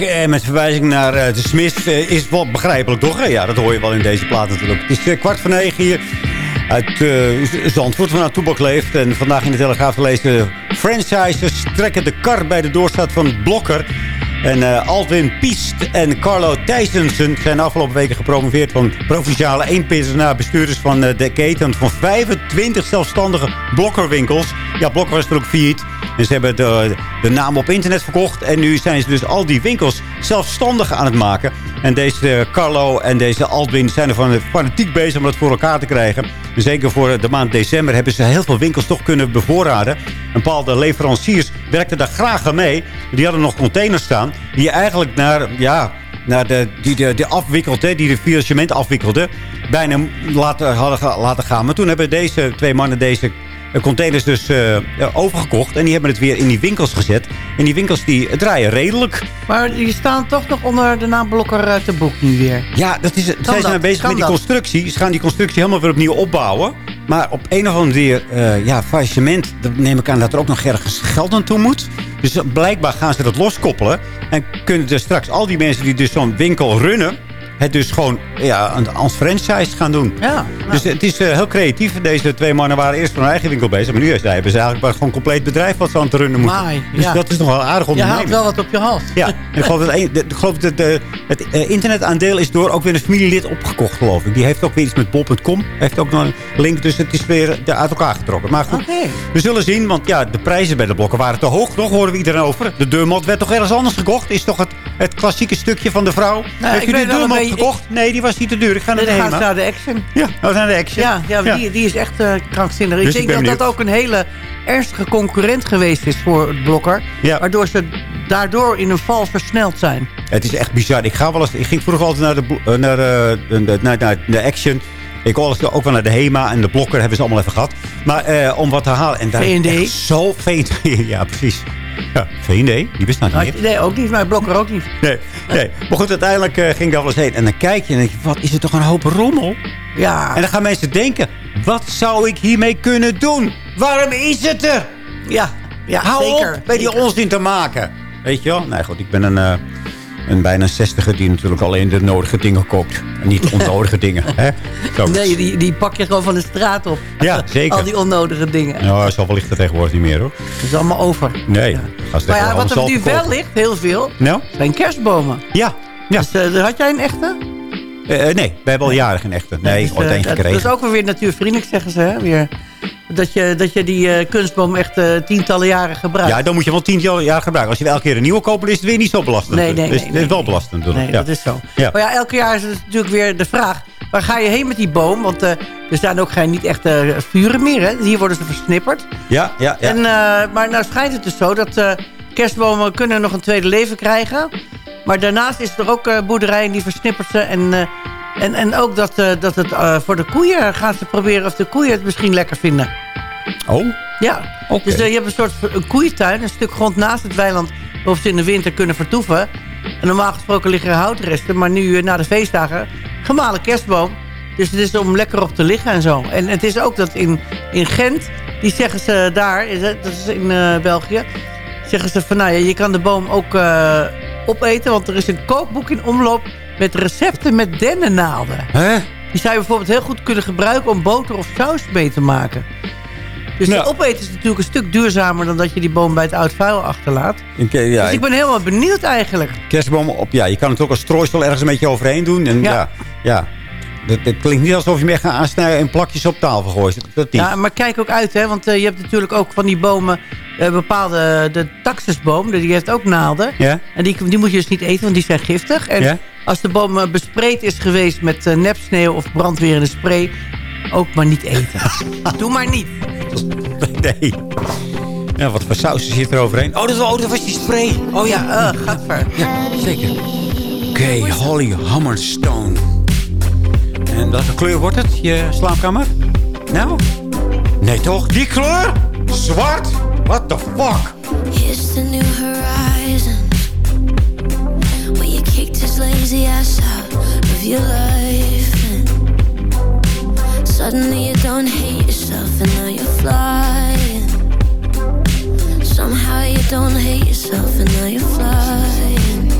En met verwijzing naar eh, de Smith eh, is wel begrijpelijk, toch? Ja, dat hoor je wel in deze plaat natuurlijk. Het is eh, kwart voor negen hier. uit eh, Zandvoort vanuit Toebak leeft. En vandaag in de Telegraaf gelezen... franchises trekken de kar bij de doorstaat van Blokker. En eh, Alwin Piest en Carlo Thijssensen zijn afgelopen weken gepromoveerd... van provinciale eenpitters naar bestuurders van eh, de keten... van 25 zelfstandige blokkerwinkels. Ja, Blokker was natuurlijk failliet. En ze hebben de, de naam op internet verkocht. En nu zijn ze dus al die winkels zelfstandig aan het maken. En deze Carlo en deze Aldwin zijn er van fanatiek bezig om dat voor elkaar te krijgen. Zeker voor de maand december hebben ze heel veel winkels toch kunnen bevoorraden. Een bepaalde leveranciers werkten daar graag aan mee. Die hadden nog containers staan. Die eigenlijk naar, ja, naar de, die de, de afwikkelde, die de financiement afwikkelde. Bijna laten, hadden laten gaan. Maar toen hebben deze twee mannen deze eh, containers dus eh, overgekocht. En die hebben het weer in die winkels gezet. En die winkels die draaien redelijk. Maar die staan toch nog onder de naam Blokker eh, te boek nu weer. Ja, dat is, zij dat? zijn bezig Kan met die dat? constructie. Ze gaan die constructie helemaal weer opnieuw opbouwen. Maar op een of andere manier, eh, ja, faillissement... dan neem ik aan dat er ook nog ergens geld aan toe moet. Dus blijkbaar gaan ze dat loskoppelen. En kunnen dus straks al die mensen die dus zo'n winkel runnen... het dus gewoon ja, als franchise gaan doen. Ja, Dus het is eh, heel creatief. Deze twee mannen waren eerst van hun eigen winkel bezig. Maar nu hebben ze eigenlijk maar gewoon een compleet bedrijf wat ze aan het runnen moeten. Dus ja. dat is nog wel aardig Je ondernemen. haalt wel wat op je hals. Ja, ik geloof dat, een- de- ik geloof dat de, het eh, internetaandeel is door ook weer een familielid opgekocht, geloof ik. Die heeft ook weer iets met bol.com. Heeft ook nog een link, dus het is weer eh, uit elkaar getrokken. Maar goed, we zullen zien, want ja, de prijzen bij de blokken waren te hoog. Toch horen we iedereen over. De deurmat werd toch ergens anders gekocht? Is toch het, het klassieke stukje van de vrouw? Heeft ik u die weet Nee, die was niet te duur. Ik ga naar de HEMA. naar de Action. Ja, naar de Action. Ja, ja, Die, die is echt eh, krankzinnig. Dus ik denk dat dat ook een hele ernstige concurrent geweest is voor het blokker. Ja. Waardoor ze daardoor in een val versneld zijn. Het is echt bizar. Ik, ga wel eens, ik ging vroeger altijd naar de, eh, naar, de, de- naar, naar de Action. Ik alles- ook wel naar de HEMA en de Blokker hebben ze allemaal even gehad. Maar eh, om wat te halen. En daar echt Zo V&D. [LAUGHS] Ja, precies. Ja, V&D. Die bestaat niet meer. Nee, ook niet, maar blokker ook niet. Nee, nee. Maar goed, uiteindelijk eh, ging ik daar wel eens heen. En dan kijk je en denk je, wat is het toch een hoop rommel? Ja. En dan gaan mensen denken, wat zou ik hiermee kunnen doen? Waarom is het er? Ja, ja Hou zeker. op bij die onzin te maken. Weet je wel? Nee, goed, ik ben een, eh, een bijna zestiger die natuurlijk alleen de nodige dingen koopt. En niet onnodige [LAUGHS] dingen. Hè? Zo. Nee, die, die pak je gewoon van de straat op. Ja, zeker. Al die onnodige dingen. Nou, zo ligt het tegenwoordig niet meer hoor. Dat is allemaal over. Nee. Ze Maar ja, wat er nu wel ligt, heel veel, Nou? zijn kerstbomen. Ja. ja. Dus eh, had jij een echte? Eh, eh, nee, wij hebben al jaren geen echte. Nee, Dus, gekregen. Dat is ook weer natuurvriendelijk, zeggen ze. Hè? Weer. Dat, je, dat je die eh, kunstboom echt eh, tientallen jaren gebruikt. Ja, dan moet je wel tien jaar gebruiken. Als je elke keer een nieuwe koopt, is het weer niet zo belastend. Nee, nee, Dus nee, het is wel belastend. Nee, ja. dat is zo. Ja. Maar ja, elke jaar is het natuurlijk weer de vraag... waar ga je heen met die boom? Want eh, er staan ook geen, niet echt vuren meer. Hè? Hier worden ze versnipperd. Ja, ja, ja. En, maar nou schijnt het dus zo dat kerstbomen kunnen nog een tweede leven krijgen. Maar daarnaast is er ook boerderijen die versnippert ze. En, en, en ook dat, eh, dat het eh, voor de koeien gaan ze proberen of de koeien het misschien lekker vinden. Oh, Ja, dus eh, je hebt een soort een koeientuin, een stuk grond naast het weiland... waar ze in de winter kunnen vertoeven. En normaal gesproken liggen er houtresten, maar nu na de feestdagen... gemalen kerstboom. Dus het is om lekker op te liggen en zo. En het is ook dat in, in Gent, die zeggen ze daar, dat is in België... zeggen ze van, nou ja, je kan de boom ook opeten... want er is een kookboek in omloop met recepten met dennennaalden. Hè? Die zou je bijvoorbeeld heel goed kunnen gebruiken om boter of saus mee te maken. Dus het opeten is natuurlijk een stuk duurzamer dan dat je die boom bij het oud vuil achterlaat. Eh, ja, dus ik ben helemaal benieuwd eigenlijk. kerstboom op. Ja, je kan het ook als strooisel ergens een beetje overheen doen. En ja, Ja. ja. Dat, het klinkt niet alsof je meer gaat aansnijden en plakjes op tafel gooit. Dat niet. Ja, maar kijk ook uit, hè, want eh, je hebt natuurlijk ook van die bomen, eh, bepaalde, de taxusboom, die heeft ook naalden. Ja? En die, die moet je dus niet eten, want die zijn giftig. En Ja? Als de boom eh, bespreid is geweest met eh, nepsneeuw of brandweer spray, ook maar niet eten. [LAUGHS] Doe maar niet. Nee. Ja, wat voor saus zit er overheen? Oh, dat, oh, dat was die spray. Oh ja, uh, gadver. Ja, zeker. Oké, Holly Hammerstone. En welke kleur wordt het, je slaapkamer? Nou? Nee toch? Die kleur? Zwart? What the fuck? Here's the new horizon this lazy ass out of your life. And Suddenly you don't hate yourself and now you're flying. Somehow you don't hate yourself and now you're flying.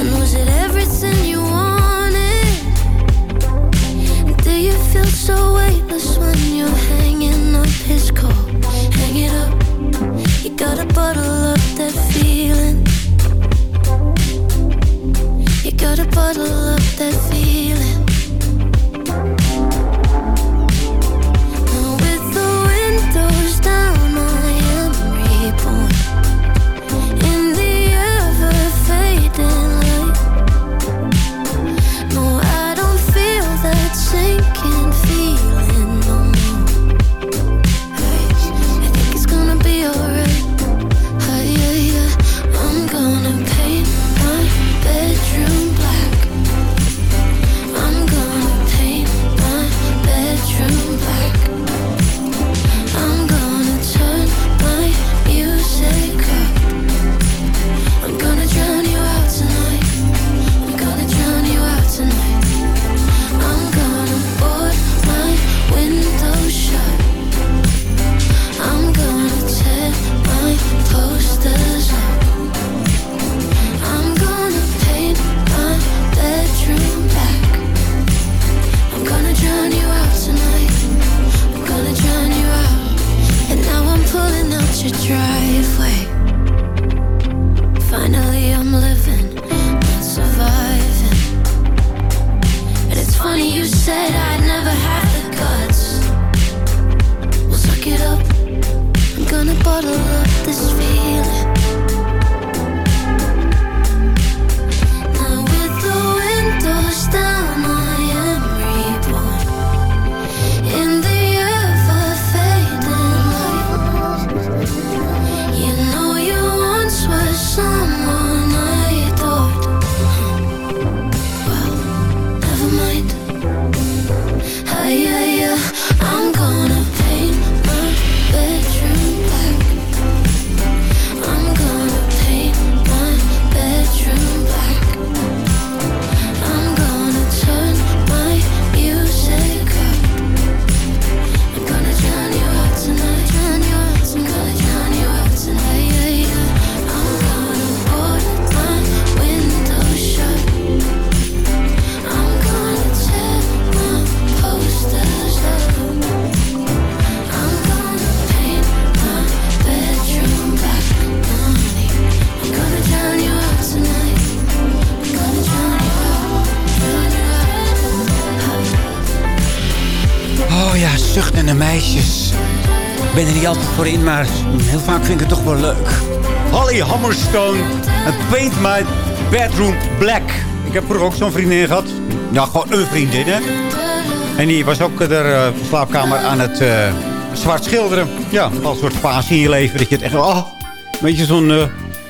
And was it everything you wanted? Do you feel so weightless when you're hanging up his coat? Hang it up, you gotta bottle up that feeling. Gotta bottle up that feeling. Meisjes. Ik ben er niet altijd voor in, maar heel vaak vind ik het toch wel leuk. Holly Hammerstone en Paint My Bedroom Black. Ik heb vroeger ook zo'n vriendin gehad. Nou, gewoon een vriendin, hè. En die was ook de eh, slaapkamer aan het eh, zwart schilderen. Ja, al een soort fase in je leven. Dat je het echt... Oh, een beetje zo'n... eh,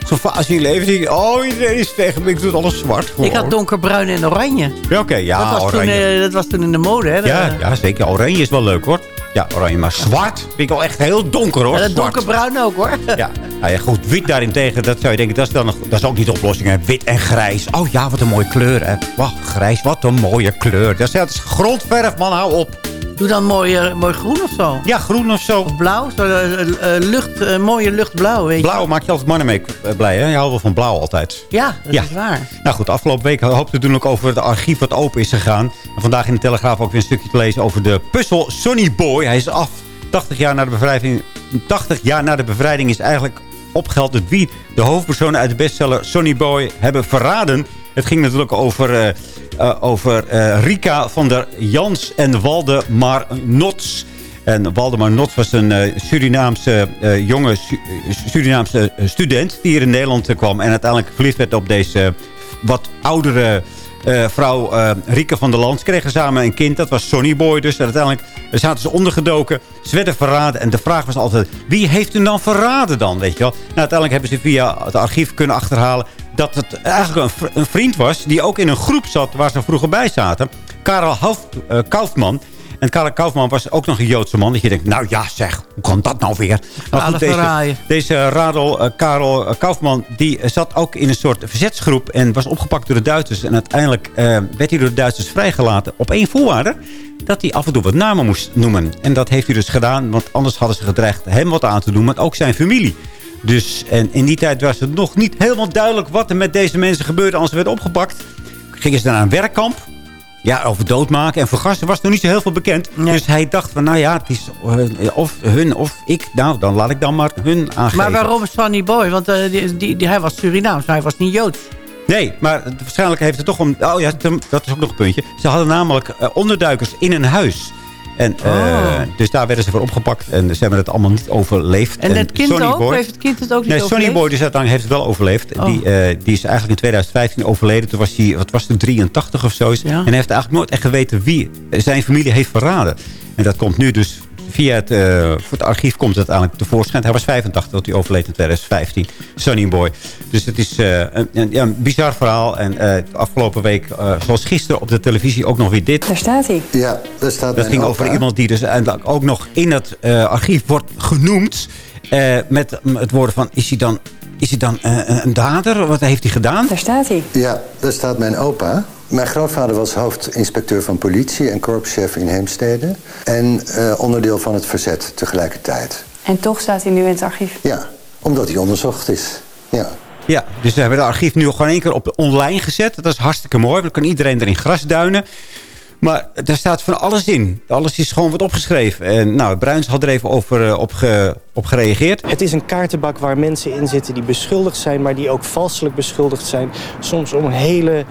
Zo'n fase in je leven. Die, oh, iedereen is tegen me. Ik doe het alles zwart. Ik had donkerbruin en oranje. Ja, oké. ja, dat, was toen, eh, dat was toen in de mode, hè? Ja, ja, zeker. Oranje is wel leuk, hoor. Ja, oranje. Maar zwart vind ik wel echt heel donker, hoor. Ja, dat Zwart. donkerbruin ook, hoor. Ja. Nou ja, goed. Wit daarentegen, dat zou je denken, dat is, dan nog, dat is ook niet de oplossing. Hè. Wit en grijs. Oh ja, wat een mooie kleur, hè. Wacht, grijs, wat een mooie kleur. Dat is, dat is grondverf, man, hou op. Doe dan mooi, eh, mooi groen of zo. Ja, groen of zo. Of blauw. Zo, eh, eh, lucht, mooie luchtblauw, weet je. Blauw maak je altijd mannen mee blij, hè? Je houdt wel van blauw altijd. Ja, dat Ja. is waar. Nou goed, afgelopen week hoopten we doen ook over het archief wat open is gegaan. En vandaag in de Telegraaf ook weer een stukje te lezen over de puzzel Sonny Boy. Hij is af. 80 jaar na de bevrijding, 80 jaar na de bevrijding is eigenlijk opgehelderd wie de hoofdpersonen uit de bestseller Sonny Boy hebben verraden. Het ging natuurlijk over, eh, over eh, Rika van der Jans en Waldemar Nots. En Waldemar Nots was een eh, Surinaamse jonge Su- Surinaamse student die hier in Nederland kwam. En uiteindelijk verliefd werd op deze wat oudere vrouw Rika van der Land. Ze kregen samen een kind, dat was Sonny Boy dus. Uiteindelijk zaten ze ondergedoken. Ze werden verraden. En de vraag was altijd, wie heeft hun dan verraden dan? Weet je wel? Nou, uiteindelijk hebben ze via het archief kunnen achterhalen... dat het eigenlijk een, vr- een vriend was die ook in een groep zat waar ze vroeger bij zaten. Karel Houf, eh, Kaufman. En Karel Kaufman was ook nog een Joodse man. Dat je denkt, nou ja zeg, hoe kan dat nou weer? Maar deze, deze Radel, eh, Karel eh, Kaufman, die zat ook in een soort verzetsgroep... en was opgepakt door de Duitsers. En uiteindelijk werd hij door de Duitsers vrijgelaten op één voorwaarde... dat hij af en toe wat namen moest noemen. En dat heeft hij dus gedaan, want anders hadden ze gedreigd hem wat aan te doen... maar ook zijn familie. Dus en in die tijd was het nog niet helemaal duidelijk... wat er met deze mensen gebeurde als ze werden opgepakt. Gingen ze naar een werkkamp... ja, over doodmaken en vergassen was nog niet zo heel veel bekend. Dus hij dacht van, nou ja, het is eh, of hun of ik. Nou, dan laat ik dan maar hun aangeven. Maar waarom Sonny Boy? Want eh, die, die, die- hij was Surinaams, maar hij was niet Joods. Nee, maar waarschijnlijk heeft het toch om... Oh ja, dat is ook nog een puntje. Ze hadden namelijk eh, onderduikers in een huis. En, eh, Oh. Dus daar werden ze voor opgepakt. En ze hebben het allemaal niet overleefd. En het kind Sonny ook? Boy- Heeft het kind het ook niet Nee, Sonny overleefd? Boy dus uiteindelijk heeft het wel overleefd. Oh. Die, eh, die is eigenlijk in 2015 overleden. Toen was hij, wat was het, 83 of zo. En hij heeft eigenlijk nooit echt geweten wie zijn familie heeft verraden. En dat komt nu dus via het, eh, voor het archief komt het uiteindelijk tevoorschijn. Hij was 85 toen hij overleed in 2015. Sonny Boy. Dus het is eh, een, een, ja, een bizar verhaal. En eh, afgelopen week, eh, zoals gisteren op de televisie, ook nog weer dit. Daar staat hij. Ja, daar staat Dat ging opa. over iemand die dus uiteindelijk ook nog in het eh, archief wordt genoemd. eh, met het woorden van, is hij dan, is hij dan eh, een dader? Wat heeft hij gedaan? Daar staat hij. Ja, daar staat mijn opa. Mijn grootvader was hoofdinspecteur van politie en korpschef in Heemstede. En eh, onderdeel van het verzet tegelijkertijd. En toch staat hij nu in het archief. Ja, omdat hij onderzocht is. Ja. Ja, dus we hebben het archief nu gewoon één keer op online gezet. Dat is hartstikke mooi. Dan kan iedereen erin grasduinen. Maar daar staat van alles in. Alles is gewoon wat opgeschreven. En nou, Bruins had er even over, eh, op, ge- op gereageerd. Het is een kaartenbak waar mensen in zitten die beschuldigd zijn... maar die ook valselijk beschuldigd zijn. Soms om hele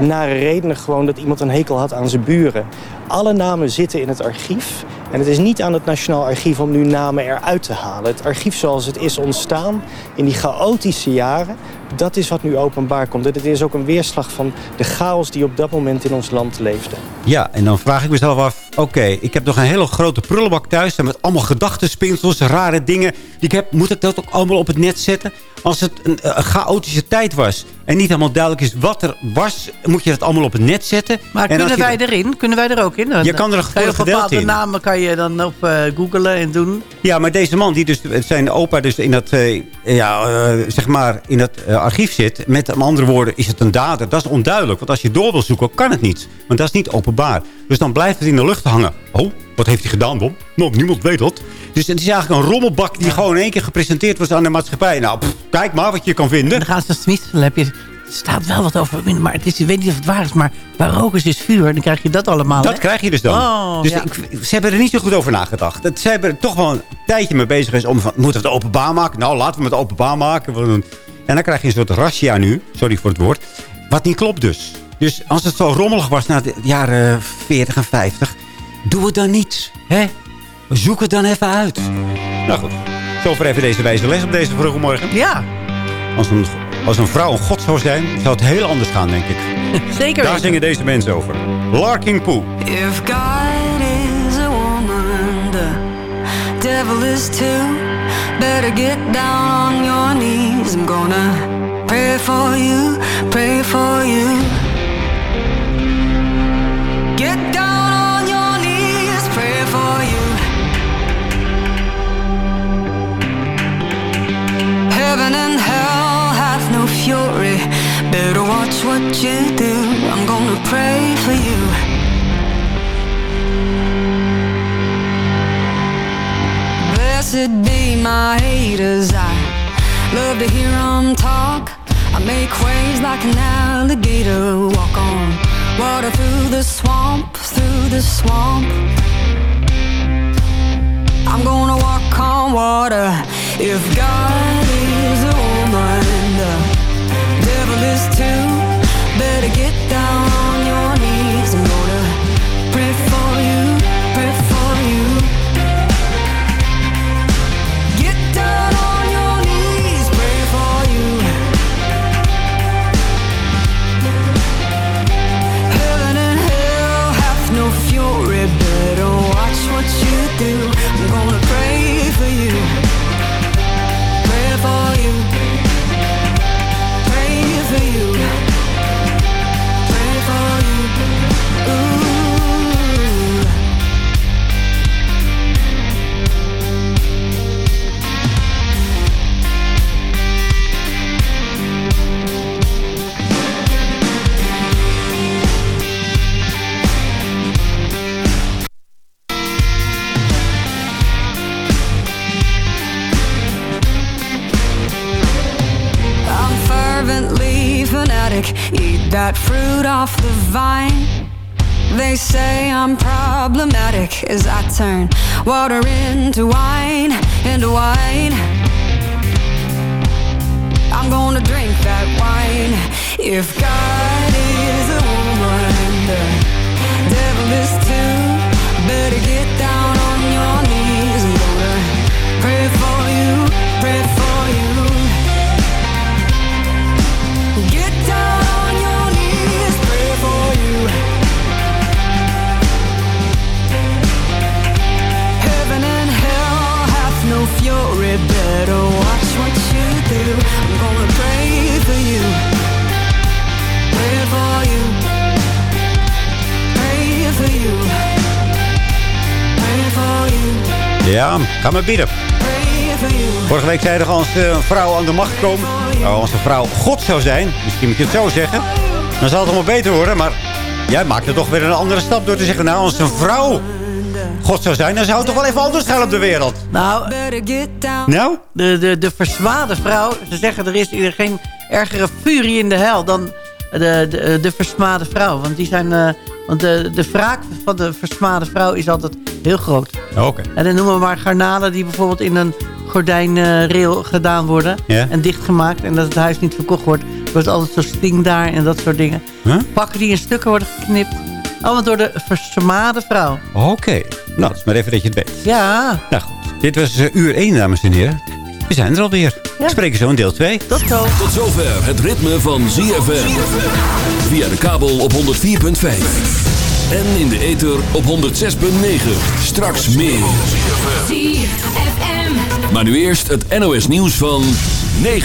nare redenen gewoon dat iemand een hekel had aan zijn buren. Alle namen zitten in het archief. En het is niet aan het Nationaal Archief om nu namen eruit te halen. Het archief zoals het is ontstaan in die chaotische jaren... dat is wat nu openbaar komt. Het is ook een weerslag van de chaos die op dat moment in ons land leefde. Ja, en dan vraag ik mezelf af... Oké, ik heb nog een hele grote prullenbak thuis... met allemaal gedachtenspinsels, rare dingen die ik heb. Moet ik dat ook allemaal op het net zetten? Als het een, een chaotische tijd was... en niet helemaal duidelijk is wat er was... moet je dat allemaal op het net zetten. Maar En kunnen wij erin? Kunnen wij er ook in? Je kan er een gedeelte bepaalde namen kan je dan op eh googlen en doen. Ja, maar deze man die dus zijn opa dus in dat, eh, ja, eh, zeg maar in dat eh, archief zit. Met andere woorden, is het een dader? Dat is onduidelijk. Want als je door wil zoeken, kan het niet. Want dat is niet openbaar. Dus dan blijft het in de lucht hangen. Oh, wat heeft hij gedaan, Bob? Nou, niemand weet dat. Dus het is eigenlijk een rommelbak die gewoon in één keer gepresenteerd was aan de maatschappij. Nou, pff, kijk maar wat je kan vinden. Dan gaan ze smitselen. Heb je, er staat wel wat over, maar het is, ik weet niet of het waar is. Maar waar rook is, is vuur. Dan krijg je dat allemaal. Dat hè? krijg je dus dan. Oh, dus ja. ik, ze hebben er niet zo goed over nagedacht. Dat, ze hebben er toch wel een tijdje mee bezig geweest om van, moeten we het openbaar maken? Nou, laten we het openbaar maken. En dan krijg je een soort razzia nu, sorry voor het woord, wat niet klopt dus. Dus als het zo rommelig was na de jaren 40 en 50, doe het dan niet. Hè? Zoek het dan even uit. Nou goed, zover even deze wijze les op deze vroege morgen. Ja. Als een, als een vrouw een god zou zijn, zou het heel anders gaan, denk ik. [LAUGHS] Zeker Daar zingen deze mensen over. Larking Poe. If God is a woman, the devil is too. Better get down on your knees. I'm gonna pray for you, pray for you. Blessed be my haters. I love to hear them talk. I make waves like an alligator. Walk on water through the swamp, through the swamp. I'm gonna walk on water. If God is a woman, the devil is too. Better get down on your knees. I'm gonna pray for you, that fruit off the vine. They say I'm problematic as I turn water into wine, into wine. I'm gonna drink that wine. If God is a woman, the devil is too. Better get down Ja, ga maar bidden. Pray for you. Vorige week zeiden we als eh, een vrouw aan de macht komt... Nou, als een vrouw God zou zijn, misschien moet je het zo zeggen... dan zal het allemaal beter worden. Maar jij maakt er toch weer een andere stap door te zeggen... nou, als een vrouw God zou zijn... dan zou het toch wel even anders gaan op de wereld. Nou. Nou? de, de, de versmade vrouw... Ze zeggen er is hier geen ergere furie in de hel dan de, de, de versmade vrouw. Want, die zijn, eh, want de, de wraak van de versmade vrouw is altijd heel groot. Oké. En dan noemen we maar garnalen die bijvoorbeeld in een gordijnrail gedaan worden. En dichtgemaakt. En dat het huis niet verkocht wordt. Er wordt altijd zo sting daar en dat soort dingen. Huh? Pakken die in stukken worden geknipt. Allemaal door de versmade vrouw. Oké. Nou, dat is maar even dat je het weet. Ja. Nou goed, dit was eh, uur 1, dames en heren. We zijn er alweer. We spreken zo in deel 2. Tot zo. Tot zover het ritme van ZFM. Via de kabel op 104.5. En in de ether op 106.9. Straks meer. ZFM. Maar nu eerst het NOS nieuws van 9